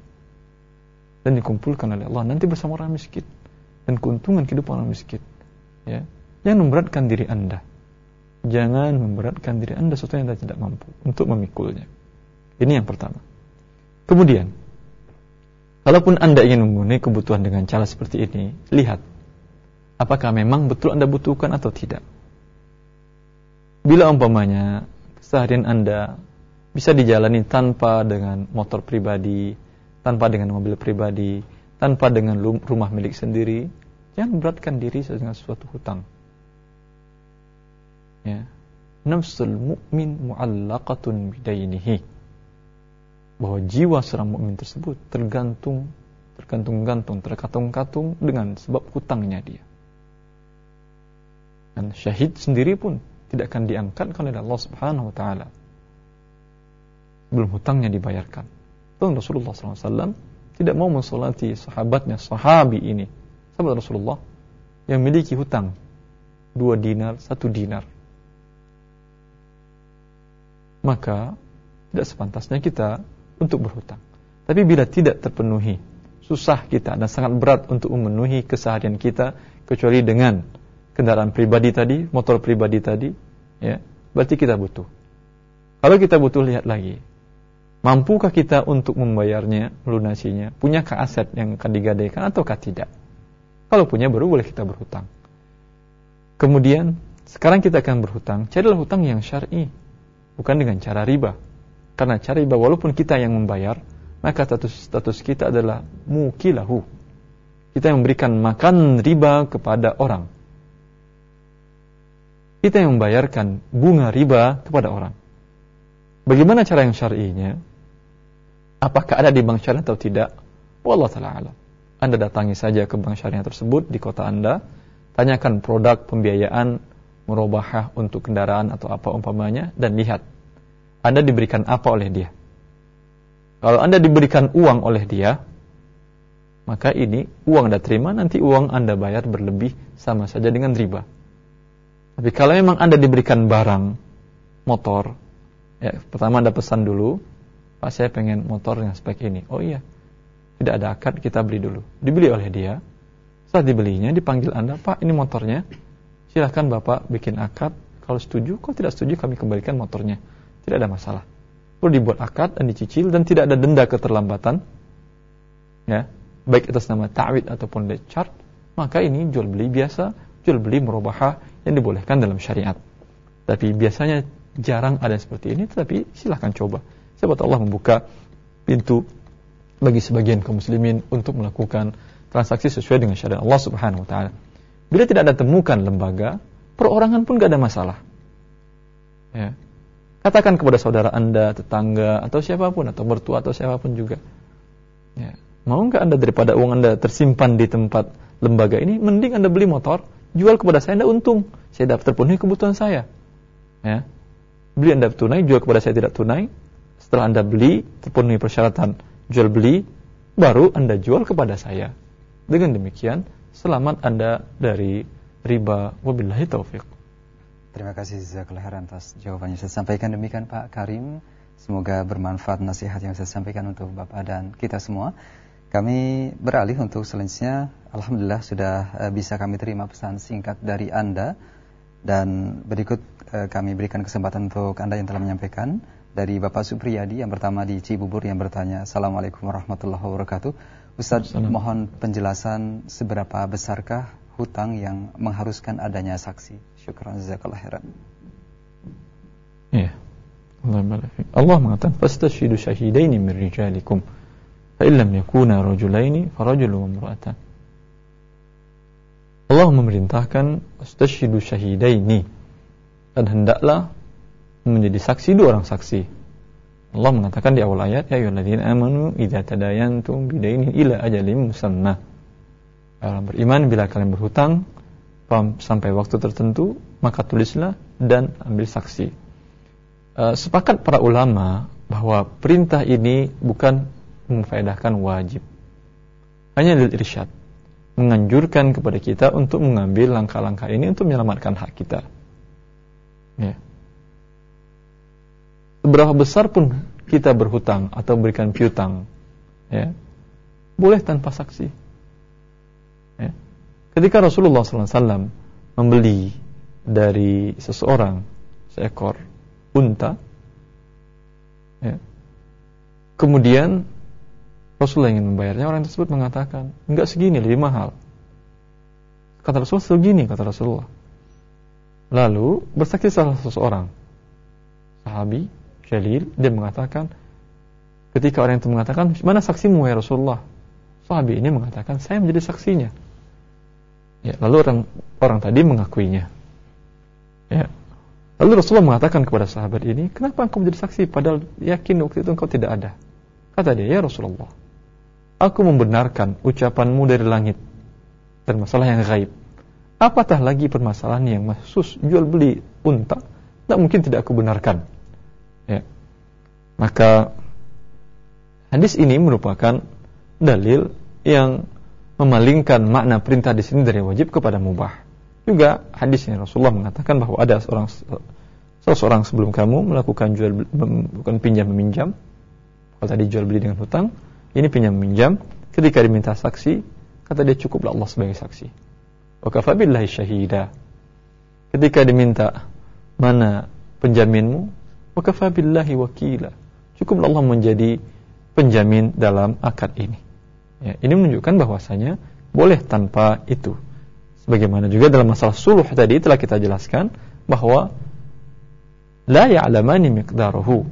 dan dikumpulkan oleh Allah nanti bersama orang miskin dan keuntungan kehidupan orang miskin ya jangan memberatkan diri anda jangan memberatkan diri anda sesuatu yang anda tidak mampu untuk memikulnya. Ini yang pertama. Kemudian kalaupun anda ingin memenuhi kebutuhan dengan cara seperti ini lihat apakah memang betul anda butuhkan atau tidak? Bila umpamanya seharian anda bisa dijalani tanpa dengan motor pribadi, tanpa dengan mobil pribadi, tanpa dengan rumah milik sendiri, jangan beratkan diri dengan sesuatu hutang. Ya. Nafsul mu'min mu'allaqatun bidainihi. Bahwa jiwa seorang mukmin tersebut tergantung tergantung-gantung, terkatung-katung dengan sebab hutangnya dia. Dan syahid sendiri pun tidak akan diangkat oleh Allah Subhanahu wa taala. Belum hutangnya dibayarkan. Dan Rasulullah SAW tidak mau mensolati sahabatnya, sahabi ini, sahabat Rasulullah yang memiliki hutang dua dinar, satu dinar. Maka tidak sepantasnya kita untuk berhutang. Tapi bila tidak terpenuhi, susah kita dan sangat berat untuk memenuhi keseharian kita kecuali dengan kendaraan pribadi tadi, motor pribadi tadi, ya, berarti kita butuh. Kalau kita butuh lihat lagi, mampukah kita untuk membayarnya, melunasinya? Punyakah aset yang akan digadaikan ataukah tidak? Kalau punya baru boleh kita berhutang. Kemudian sekarang kita akan berhutang, carilah hutang yang syar'i, bukan dengan cara riba. Karena cara riba walaupun kita yang membayar, maka status status kita adalah mukilahu. Kita yang memberikan makan riba kepada orang kita yang membayarkan bunga riba kepada orang. Bagaimana cara yang syar'inya? Apakah ada di bank syariah atau tidak? Wallah taala alam. Anda datangi saja ke bank syariah tersebut di kota Anda, tanyakan produk pembiayaan merubah untuk kendaraan atau apa umpamanya dan lihat Anda diberikan apa oleh dia. Kalau Anda diberikan uang oleh dia, maka ini uang Anda terima, nanti uang Anda bayar berlebih sama saja dengan riba. Tapi kalau memang Anda diberikan barang, motor, ya pertama Anda pesan dulu, Pak saya pengen motor yang spek ini. Oh iya, tidak ada akad, kita beli dulu. Dibeli oleh dia, saat dibelinya dipanggil Anda, Pak ini motornya, silahkan Bapak bikin akad, kalau setuju, kalau tidak setuju kami kembalikan motornya. Tidak ada masalah. Perlu dibuat akad dan dicicil dan tidak ada denda keterlambatan. Ya, baik atas nama ta'wid ataupun lecar, maka ini jual beli biasa, jual beli merubah yang dibolehkan dalam syariat. Tapi biasanya jarang ada seperti ini, tetapi silahkan coba. Sebab Allah membuka pintu bagi sebagian kaum muslimin untuk melakukan transaksi sesuai dengan syariat Allah Subhanahu wa taala. Bila tidak ada temukan lembaga, perorangan pun gak ada masalah. Ya. Katakan kepada saudara Anda, tetangga atau siapa pun atau mertua atau siapa pun juga. Ya. Mau nggak Anda daripada uang Anda tersimpan di tempat lembaga ini, mending Anda beli motor, jual kepada saya Anda untung saya dapat terpenuhi kebutuhan saya. Ya. Beli Anda tunai, jual kepada saya tidak tunai. Setelah Anda beli, terpenuhi persyaratan jual beli, baru Anda jual kepada saya. Dengan demikian, selamat Anda dari riba wabillahi taufik. Terima kasih Zakallah atas jawabannya saya sampaikan demikian Pak Karim. Semoga bermanfaat nasihat yang saya sampaikan untuk Bapak dan kita semua. Kami beralih untuk selanjutnya. Alhamdulillah sudah eh, bisa kami terima pesan singkat dari Anda dan berikut eh, kami berikan kesempatan untuk Anda yang telah menyampaikan dari Bapak Supriyadi yang pertama di Cibubur yang bertanya Assalamualaikum warahmatullahi wabarakatuh Ustaz mohon penjelasan seberapa besarkah hutang yang mengharuskan adanya saksi? Syukran jazakallah khairan. Ya Allah mengatakan fastashidu syahidaini min rijalikum fa illam yakuna rajulaini farajulun wa imra'atan. Allah memerintahkan astashidu syahidaini dan hendaklah menjadi saksi dua orang saksi. Allah mengatakan di awal ayat ya ayyuhalladzina amanu idza tadayantum bidainin ila ajalin musamma. Dalam beriman bila kalian berhutang sampai waktu tertentu maka tulislah dan ambil saksi. Uh, sepakat para ulama bahwa perintah ini bukan memfaedahkan wajib. Hanya lil irsyad menganjurkan kepada kita untuk mengambil langkah-langkah ini untuk menyelamatkan hak kita. Ya. Seberapa besar pun kita berhutang atau berikan piutang, ya, boleh tanpa saksi. Ya. Ketika Rasulullah SAW membeli dari seseorang seekor unta, ya, kemudian Rasulullah ingin membayarnya, orang tersebut mengatakan, enggak segini, lebih mahal. Kata Rasulullah, segini, kata Rasulullah. Lalu, bersaksi salah seseorang, sahabi, jalil dia mengatakan ketika orang itu mengatakan mana saksimu ya Rasulullah? Sahabat ini mengatakan saya menjadi saksinya. Ya lalu orang orang tadi mengakuinya. Ya. Lalu Rasulullah mengatakan kepada sahabat ini kenapa engkau menjadi saksi padahal yakin waktu itu engkau tidak ada? Kata dia ya Rasulullah aku membenarkan ucapanmu dari langit. Dan masalah yang gaib. Apatah lagi permasalahan yang khusus jual beli unta? Tidak mungkin tidak aku benarkan ya. Maka hadis ini merupakan dalil yang memalingkan makna perintah di sini dari wajib kepada mubah. Juga hadisnya Rasulullah mengatakan bahwa ada seorang seseorang sebelum kamu melakukan jual bukan pinjam meminjam. Kalau tadi jual beli dengan hutang ini pinjam meminjam. Ketika diminta saksi kata dia cukuplah Allah sebagai saksi. Wa kafabillahi syahida. Ketika diminta mana penjaminmu wa kafabillahi wakila cukuplah Allah menjadi penjamin dalam akad ini ya, ini menunjukkan bahwasanya boleh tanpa itu sebagaimana juga dalam masalah suluh tadi telah kita jelaskan bahwa la ya'lamani miqdaruhu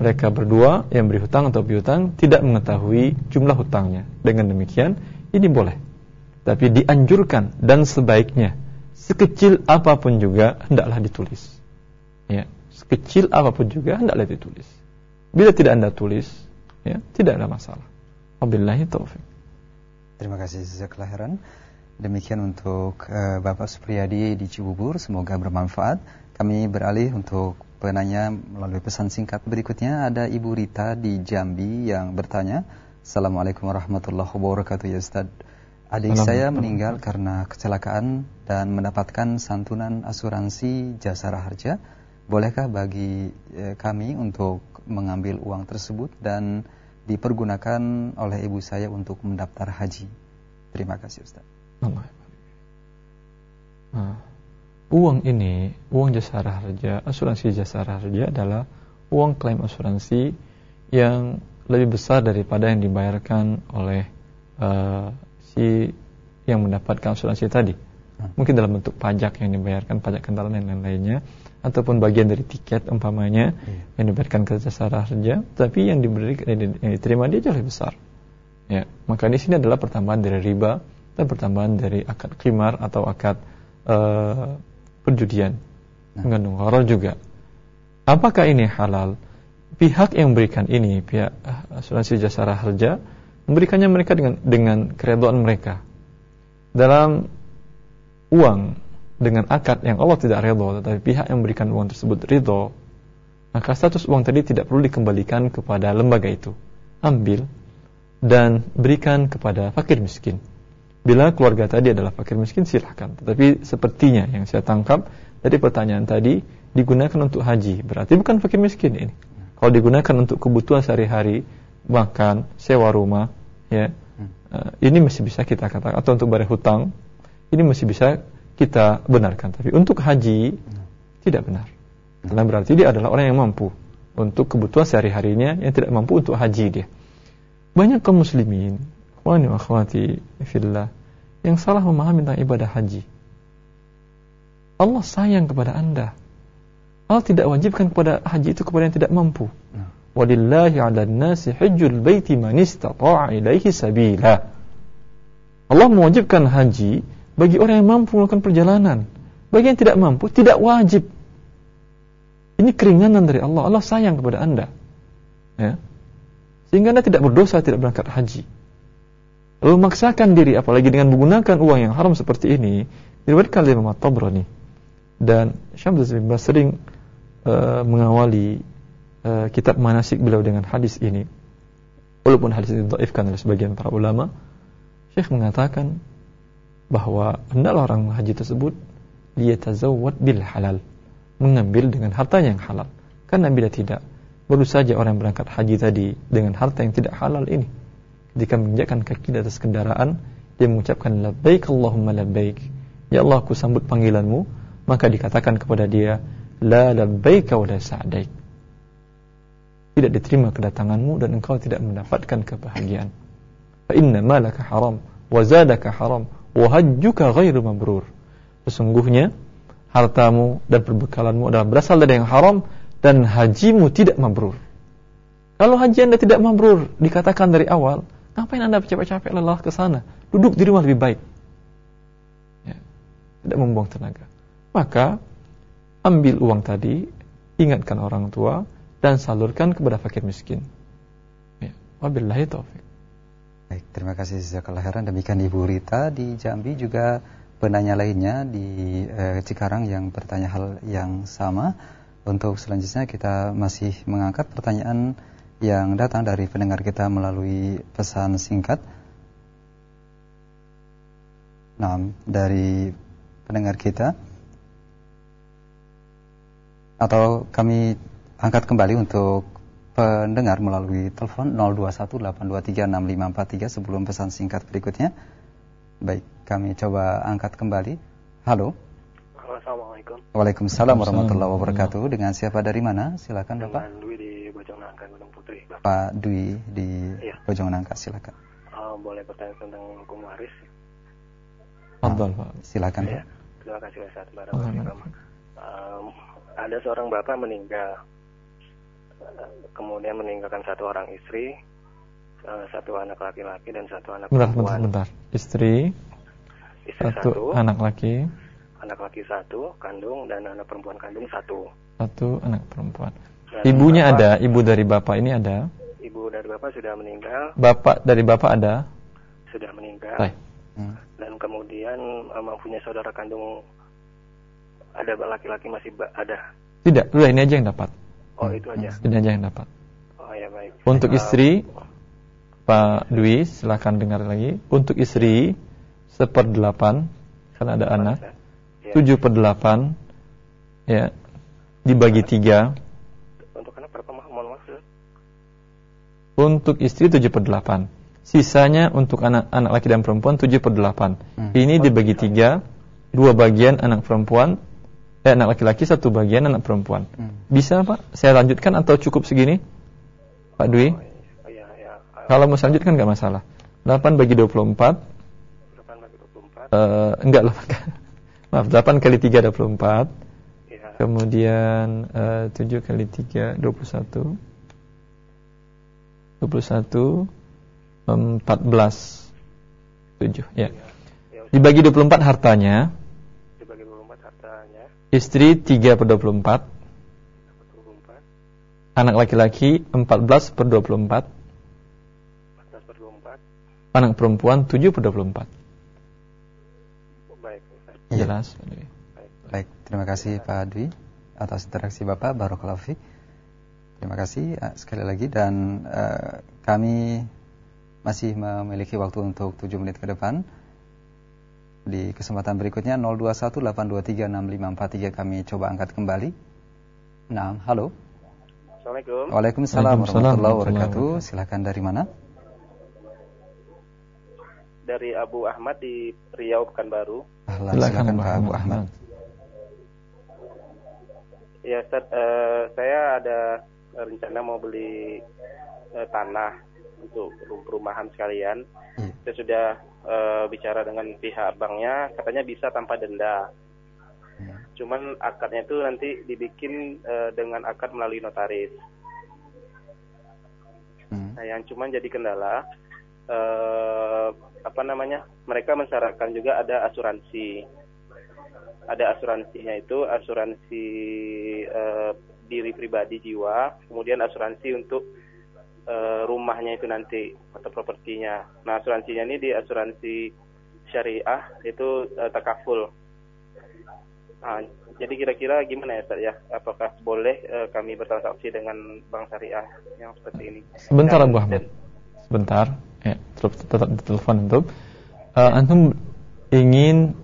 mereka berdua yang beri hutang atau piutang tidak mengetahui jumlah hutangnya. Dengan demikian, ini boleh. Tapi dianjurkan dan sebaiknya sekecil apa pun juga hendaklah ditulis. Sekecil apa pun juga hendaklah ditulis. Bila tidak Anda tulis, ya, tidak ada masalah. Wabillahi taufik. Terima kasih sejak kelahiran. Demikian untuk uh, Bapak Supriyadi di Cibubur, semoga bermanfaat. Kami beralih untuk penanya melalui pesan singkat berikutnya ada Ibu Rita di Jambi yang bertanya Assalamualaikum warahmatullahi wabarakatuh ya Ustaz Adik saya meninggal karena kecelakaan dan mendapatkan santunan asuransi jasa harja Bolehkah bagi eh, kami untuk mengambil uang tersebut dan dipergunakan oleh ibu saya untuk mendaftar haji Terima kasih Ustaz Allah. Nah uang ini, uang jasa harja, asuransi jasa harja adalah uang klaim asuransi yang lebih besar daripada yang dibayarkan oleh uh, si yang mendapatkan asuransi tadi. Mungkin dalam bentuk pajak yang dibayarkan, pajak kendaraan dan lain-lainnya, ataupun bagian dari tiket umpamanya hmm. yang dibayarkan ke jasa harja, tapi yang diberi yang diterima dia jauh lebih besar. Ya, maka di sini adalah pertambahan dari riba dan pertambahan dari akad kimar atau akad uh, perjudian nah. mengandung gharar juga apakah ini halal pihak yang memberikan ini pihak eh, asuransi jasa harja memberikannya mereka dengan dengan keredoan mereka dalam uang dengan akad yang Allah tidak redho tetapi pihak yang memberikan uang tersebut ridho maka status uang tadi tidak perlu dikembalikan kepada lembaga itu. Ambil dan berikan kepada fakir miskin. Bila keluarga tadi adalah fakir miskin silahkan. Tetapi sepertinya yang saya tangkap Dari pertanyaan tadi Digunakan untuk haji. Berarti bukan fakir miskin ini. Kalau digunakan untuk kebutuhan sehari-hari Makan, sewa rumah ya uh, Ini masih bisa kita katakan Atau untuk bayar hutang Ini masih bisa kita benarkan Tapi untuk haji Tidak benar Karena berarti dia adalah orang yang mampu Untuk kebutuhan sehari-harinya Yang tidak mampu untuk haji dia Banyak kaum muslimin Ikhwani wa akhwati fillah yang salah memahami tentang ibadah haji. Allah sayang kepada Anda. Allah tidak wajibkan kepada haji itu kepada yang tidak mampu. Nah. Walillahi 'alan nasi hajjul baiti man istata'a ilaihi sabila. Allah mewajibkan haji bagi orang yang mampu melakukan perjalanan. Bagi yang tidak mampu tidak wajib. Ini keringanan dari Allah. Allah sayang kepada Anda. Ya. Sehingga Anda tidak berdosa tidak berangkat haji lalu memaksakan diri apalagi dengan menggunakan uang yang haram seperti ini diriwayatkan oleh Imam Tabrani dan Syamsul bin sering uh, mengawali uh, kitab manasik beliau dengan hadis ini walaupun hadis ini dhaifkan oleh sebagian para ulama Syekh mengatakan bahwa hendaklah orang haji tersebut dia tazawwad bil halal mengambil dengan harta yang halal karena bila tidak baru saja orang berangkat haji tadi dengan harta yang tidak halal ini Ketika menginjakkan kaki di atas kendaraan, dia mengucapkan labbaik Allahumma labbaik. Ya Allah, aku sambut panggilanmu. Maka dikatakan kepada dia, la labbaik wa la sa'daik. Tidak diterima kedatanganmu dan engkau tidak mendapatkan kebahagiaan. Fa inna malaka haram wa zadaka haram wa hajjuka ghairu mabrur. Sesungguhnya hartamu dan perbekalanmu adalah berasal dari yang haram dan hajimu tidak mabrur. Kalau haji Anda tidak mabrur, dikatakan dari awal, ngapain Anda capek-capek lelah ke sana? Duduk di rumah lebih baik. Ya, tidak membuang tenaga. Maka ambil uang tadi, ingatkan orang tua dan salurkan kepada fakir miskin. Ya, wabillahi taufik. Terima kasih Jazakallah khairan. Demikian Ibu Rita di Jambi juga penanya lainnya di eh, Cikarang yang bertanya hal yang sama. Untuk selanjutnya kita masih mengangkat pertanyaan yang datang dari pendengar kita melalui pesan singkat. Nah, dari pendengar kita atau kami angkat kembali untuk pendengar melalui telepon 0218236543 sebelum pesan singkat berikutnya. Baik, kami coba angkat kembali. Halo. Assalamualaikum. Waalaikumsalam warahmatullahi wabarakatuh. Dengan siapa dari mana? Silakan Bapak. Dengan Dwi di Bojongnangka Gunung Putri. Bapak, Pak Dwi di iya. Bojongnangka, silakan. Uh, boleh bertanya tentang hukum waris? Fadol, Pak. Silakan. Ya. Terima kasih Ustaz um, ada seorang bapak meninggal. Kemudian meninggalkan satu orang istri, satu anak laki-laki dan satu anak bentar, perempuan. Bentar, bentar. Istri, istri satu, satu, anak laki, anak laki satu, kandung dan anak perempuan kandung satu. Satu anak perempuan. Dan Ibunya bapak, ada, ibu dari bapak ini ada. Ibu dari bapak sudah meninggal. Bapak dari bapak ada. Sudah meninggal. Baik. Hmm. Dan kemudian um, mempunyai saudara kandung ada laki-laki masih ada. Tidak, udah ini aja yang dapat. Oh, itu aja. Ini aja yang dapat. Oh, ya baik. Untuk istri Pak Dwi, silahkan dengar lagi. Untuk istri seperdelapan karena ada anak ya. 7 per 8 ya dibagi tiga untuk anak berapa mohon maaf untuk istri 7 per 8 sisanya untuk anak anak laki dan perempuan 7 per 8 hmm. ini dibagi tiga dua bagian anak perempuan eh, anak laki-laki satu bagian anak perempuan hmm. bisa Pak saya lanjutkan atau cukup segini Pak Dwi oh, iya, iya. kalau mau lanjutkan nggak masalah 8 bagi 24 8 bagi 24 uh, enggak lah maaf 8 kali 3 24 ya. kemudian uh, 7 kali 3 21 21 14 7 ya. ya. Dibagi 24 hartanya. Dibagi 24 hartanya. Istri 3 per 24. 24. Anak laki-laki 14 per 24. 14 per 24. Anak perempuan 7 per 24. Iya. Jelas. Baik, terima kasih Pak Dwi atas interaksi Bapak Barokallahu Fik. Terima kasih uh, sekali lagi dan uh, kami masih memiliki waktu untuk 7 menit ke depan. Di kesempatan berikutnya 0218236543 kami coba angkat kembali. Nah, halo. Assalamualaikum. Waalaikumsalam warahmatullahi wabarakatuh. Silakan dari mana? dari Abu Ahmad di Riau Pekanbaru. Silakan Pak Abu Ahmad. Ya, Ustaz, uh, saya ada rencana mau beli uh, tanah untuk perumahan sekalian. Hmm. Saya sudah uh, bicara dengan pihak banknya, katanya bisa tanpa denda. Hmm. Cuman akadnya itu nanti dibikin uh, dengan akad melalui notaris. Hmm. Nah, yang cuman jadi kendala, uh, apa namanya mereka mensyaratkan juga ada asuransi ada asuransinya itu asuransi uh, diri pribadi jiwa kemudian asuransi untuk uh, rumahnya itu nanti atau propertinya nah asuransinya ini di asuransi syariah itu uh, takaful nah, jadi kira-kira gimana ya Ustaz ya apakah boleh uh, kami bertransaksi dengan bank syariah yang seperti ini sebentar Abu Ahmad sebentar ya, tetap, tetap telepon antum. Uh, antum ingin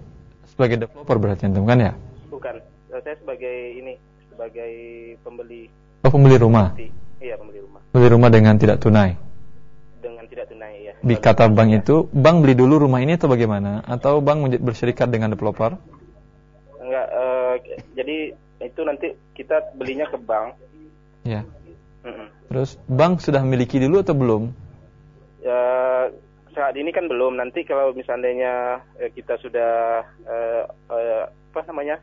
sebagai developer berarti antum kan ya? Bukan, eh, saya sebagai ini, sebagai pembeli. Oh, pembeli rumah. Iya, pembeli rumah. Pembeli rumah dengan tidak tunai. Dengan tidak tunai, ya. Di kata bank itu, bank beli dulu rumah ini atau bagaimana? Atau bank bersyirikat dengan developer? Enggak, uh, jadi itu nanti kita belinya ke bank. Ya. Mm -mm. Terus bank sudah memiliki dulu atau belum? ya saat ini kan belum nanti kalau misalnya eh, kita sudah eh, eh, apa namanya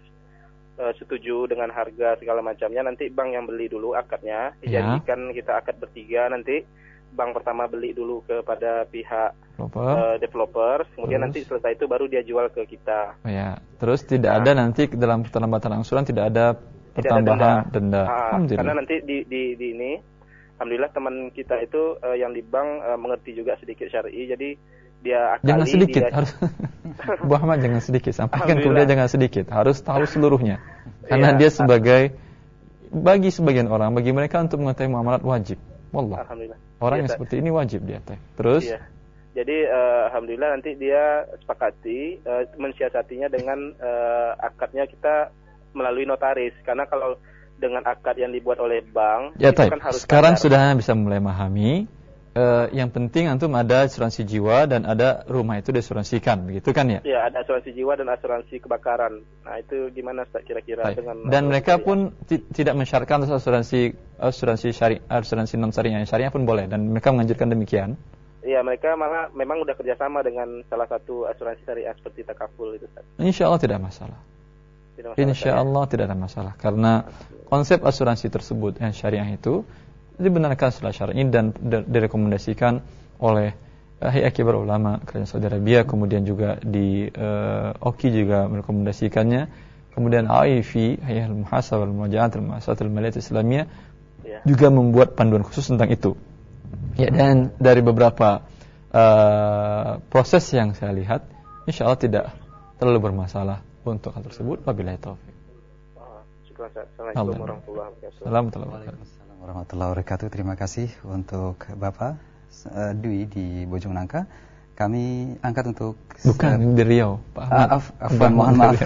uh, setuju dengan harga segala macamnya nanti bank yang beli dulu akadnya dijadikan ya. kita akad bertiga nanti bank pertama beli dulu kepada pihak developer, uh, developer kemudian terus. nanti selesai itu baru dia jual ke kita. Oh, ya. Terus tidak nah, ada nanti dalam keterlambatan angsuran tidak ada pertambahan denda. denda. Ah, karena nanti di, di di ini alhamdulillah teman kita itu uh, yang di bank uh, mengerti juga sedikit syar'i jadi dia akali jangan sedikit dia... harus [LAUGHS] Bu Ahmad jangan sedikit. Sampaikan ke dia jangan sedikit. Harus tahu seluruhnya. Karena ya, dia sebagai bagi sebagian orang bagi mereka untuk mengetahui muamalat wajib. Wallah. Alhamdulillah. Orang ya, yang seperti ini wajib dia teh. Terus? Ya. jadi uh, alhamdulillah nanti dia sepakati uh, mensiasatinya dengan uh, akadnya kita melalui notaris. Karena kalau dengan akad yang dibuat oleh bank ya, itu kan harus sekarang sudah bisa mulai memahami uh, yang penting antum ada asuransi jiwa dan ada rumah itu diasuransikan begitu kan ya? Ya ada asuransi jiwa dan asuransi kebakaran. Nah itu gimana kira-kira dengan dan mereka pun tidak mensyaratkan asuransi asuransi syari asuransi non syariah syariah pun boleh dan mereka menganjurkan demikian. Iya, mereka malah memang udah kerjasama dengan salah satu asuransi syariah seperti takaful itu. Insya Allah tidak masalah. Insya Allah tidak ada masalah. Karena konsep asuransi tersebut yang syariah itu dibenarkan setelah syar'i dan direkomendasikan oleh uh, Hayat Kibar Ulama Kerajaan Saudi Arabia kemudian juga di uh, OKI juga merekomendasikannya kemudian AIV Hayat Al-Muhasab Al-Mujahat Al-Muhasab Al-Maliyat Islamiyah ya. juga membuat panduan khusus tentang itu ya dan dari beberapa uh, proses yang saya lihat insya Allah tidak terlalu bermasalah untuk hal tersebut wabillahi taufik. Assalamualaikum warahmatullahi wabarakatuh. Terima kasih untuk Bapak uh, Dwi di Bojong Nangka. Kami angkat untuk bukan di Riau, Pak Ahmad. Uh, af, afwan, [LAUGHS] mohon maaf.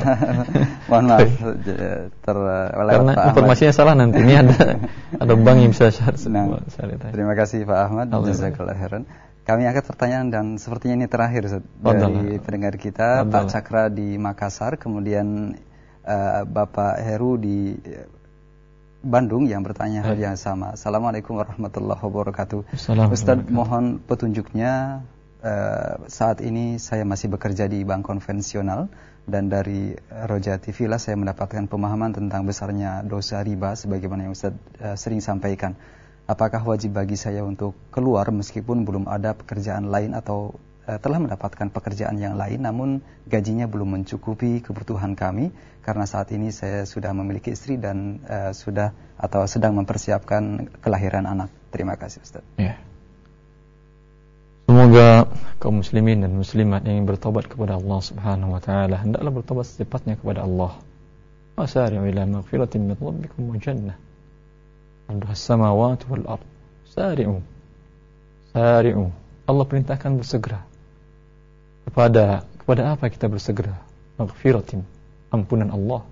mohon maaf ter Karena Pak informasinya Ahmad. salah nanti. Ini ada [LAUGHS] ada bank yang bisa share. Nah, terima kasih Pak Ahmad. Jazakallah khairan. Kami angkat pertanyaan dan sepertinya ini terakhir Ustaz, dari pendengar kita Pak Cakra di Makassar, kemudian uh, Bapak Heru di eh, Bandung yang bertanya hal yang sama. Assalamualaikum warahmatullahi wabarakatuh. Ustaz mohon petunjuknya uh, saat ini saya masih bekerja di bank konvensional dan dari Roja TV lah saya mendapatkan pemahaman tentang besarnya dosa riba sebagaimana yang Ustaz uh, sering sampaikan apakah wajib bagi saya untuk keluar meskipun belum ada pekerjaan lain atau telah mendapatkan pekerjaan yang lain namun gajinya belum mencukupi kebutuhan kami karena saat ini saya sudah memiliki istri dan uh, sudah atau sedang mempersiapkan kelahiran anak. Terima kasih Ustaz. Ya. Semoga kaum muslimin dan muslimat yang bertobat kepada Allah Subhanahu wa taala hendaklah bertobat secepatnya kepada Allah. Wasari'u ila maghfiratin min rabbikum wa jannah Arduha samawati wal ard. Sari'u. Sari'u. Allah perintahkan bersegera. Kepada kepada apa kita bersegera? Maghfiratin. Ampunan Allah.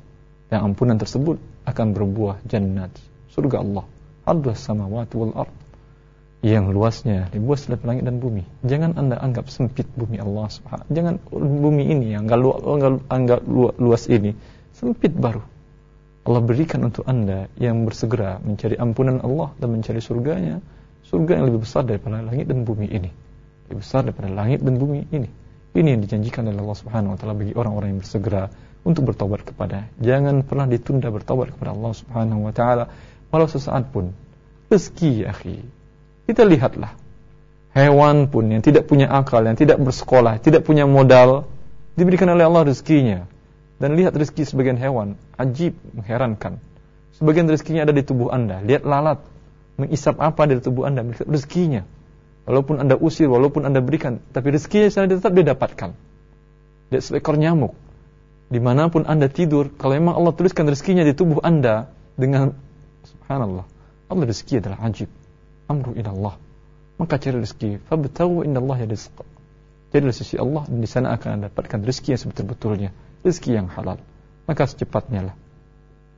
Yang ampunan tersebut akan berbuah jannat. Surga Allah. Arduha samawati wal ard. Yang luasnya dibuat dari langit dan bumi. Jangan anda anggap sempit bumi Allah subhanahu Jangan bumi ini yang anggap, anggap luas ini sempit baru Allah berikan untuk anda yang bersegera mencari ampunan Allah dan mencari surganya, surga yang lebih besar daripada langit dan bumi ini. Lebih besar daripada langit dan bumi ini. Ini yang dijanjikan oleh Allah Subhanahu wa taala bagi orang-orang yang bersegera untuk bertobat kepada. Jangan pernah ditunda bertobat kepada Allah Subhanahu wa taala walau sesaat pun. Rezeki, ya akhi. Kita lihatlah. Hewan pun yang tidak punya akal, yang tidak bersekolah, tidak punya modal, diberikan oleh Allah rezekinya dan lihat rezeki sebagian hewan, ajib, mengherankan. Sebagian rezekinya ada di tubuh Anda. Lihat lalat, mengisap apa dari tubuh Anda, rezekinya. Walaupun Anda usir, walaupun Anda berikan, tapi rezekinya sana tetap dia dapatkan. Lihat seekor nyamuk. Di mana pun Anda tidur, kalau memang Allah tuliskan rezekinya di tubuh Anda dengan subhanallah. Allah rezeki adalah ajib. Amru Allah. Maka cari rezeki. Fabtawu ya rizq. Jadi sisi Allah dan di sana akan dapatkan rezeki yang sebetul-betulnya rezeki yang halal. Maka secepatnya lah.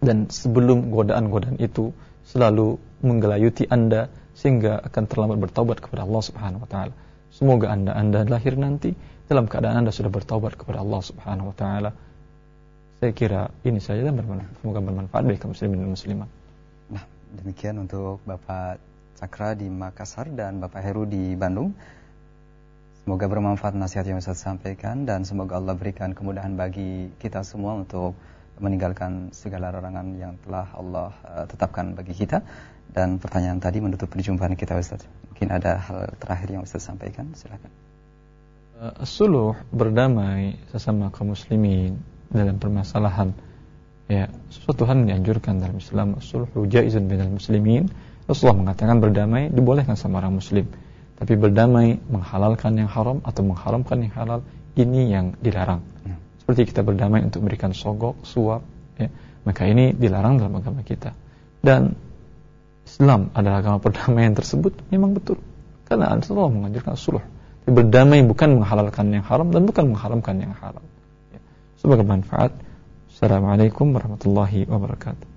Dan sebelum godaan-godaan itu selalu menggelayuti Anda sehingga akan terlambat bertaubat kepada Allah Subhanahu wa taala. Semoga Anda Anda lahir nanti dalam keadaan Anda sudah bertaubat kepada Allah Subhanahu wa taala. Saya kira ini saja dan bermanfaat, semoga bermanfaat bagi kaum muslimin dan muslimat. Nah, demikian untuk Bapak Cakra di Makassar dan Bapak Heru di Bandung. Semoga bermanfaat nasihat yang Ustaz sampaikan dan semoga Allah berikan kemudahan bagi kita semua untuk meninggalkan segala larangan yang telah Allah uh, tetapkan bagi kita. Dan pertanyaan tadi menutup perjumpaan kita Ustaz. Mungkin ada hal terakhir yang Ustaz sampaikan, silakan. Uh, suluh berdamai sesama kaum muslimin dalam permasalahan ya sesuatu hal yang dianjurkan dalam Islam sulhu jaizun bainal muslimin Rasulullah mengatakan berdamai dibolehkan sama orang muslim tapi berdamai menghalalkan yang haram atau mengharamkan yang halal ini yang dilarang. Ya. Seperti kita berdamai untuk memberikan sogok, suap, ya, maka ini dilarang dalam agama kita. Dan Islam adalah agama perdamaian tersebut memang betul. Karena Rasulullah mengajarkan suluh. Berdamai bukan menghalalkan yang haram dan bukan mengharamkan yang halal. Ya. Sebagai manfaat. Assalamualaikum warahmatullahi wabarakatuh.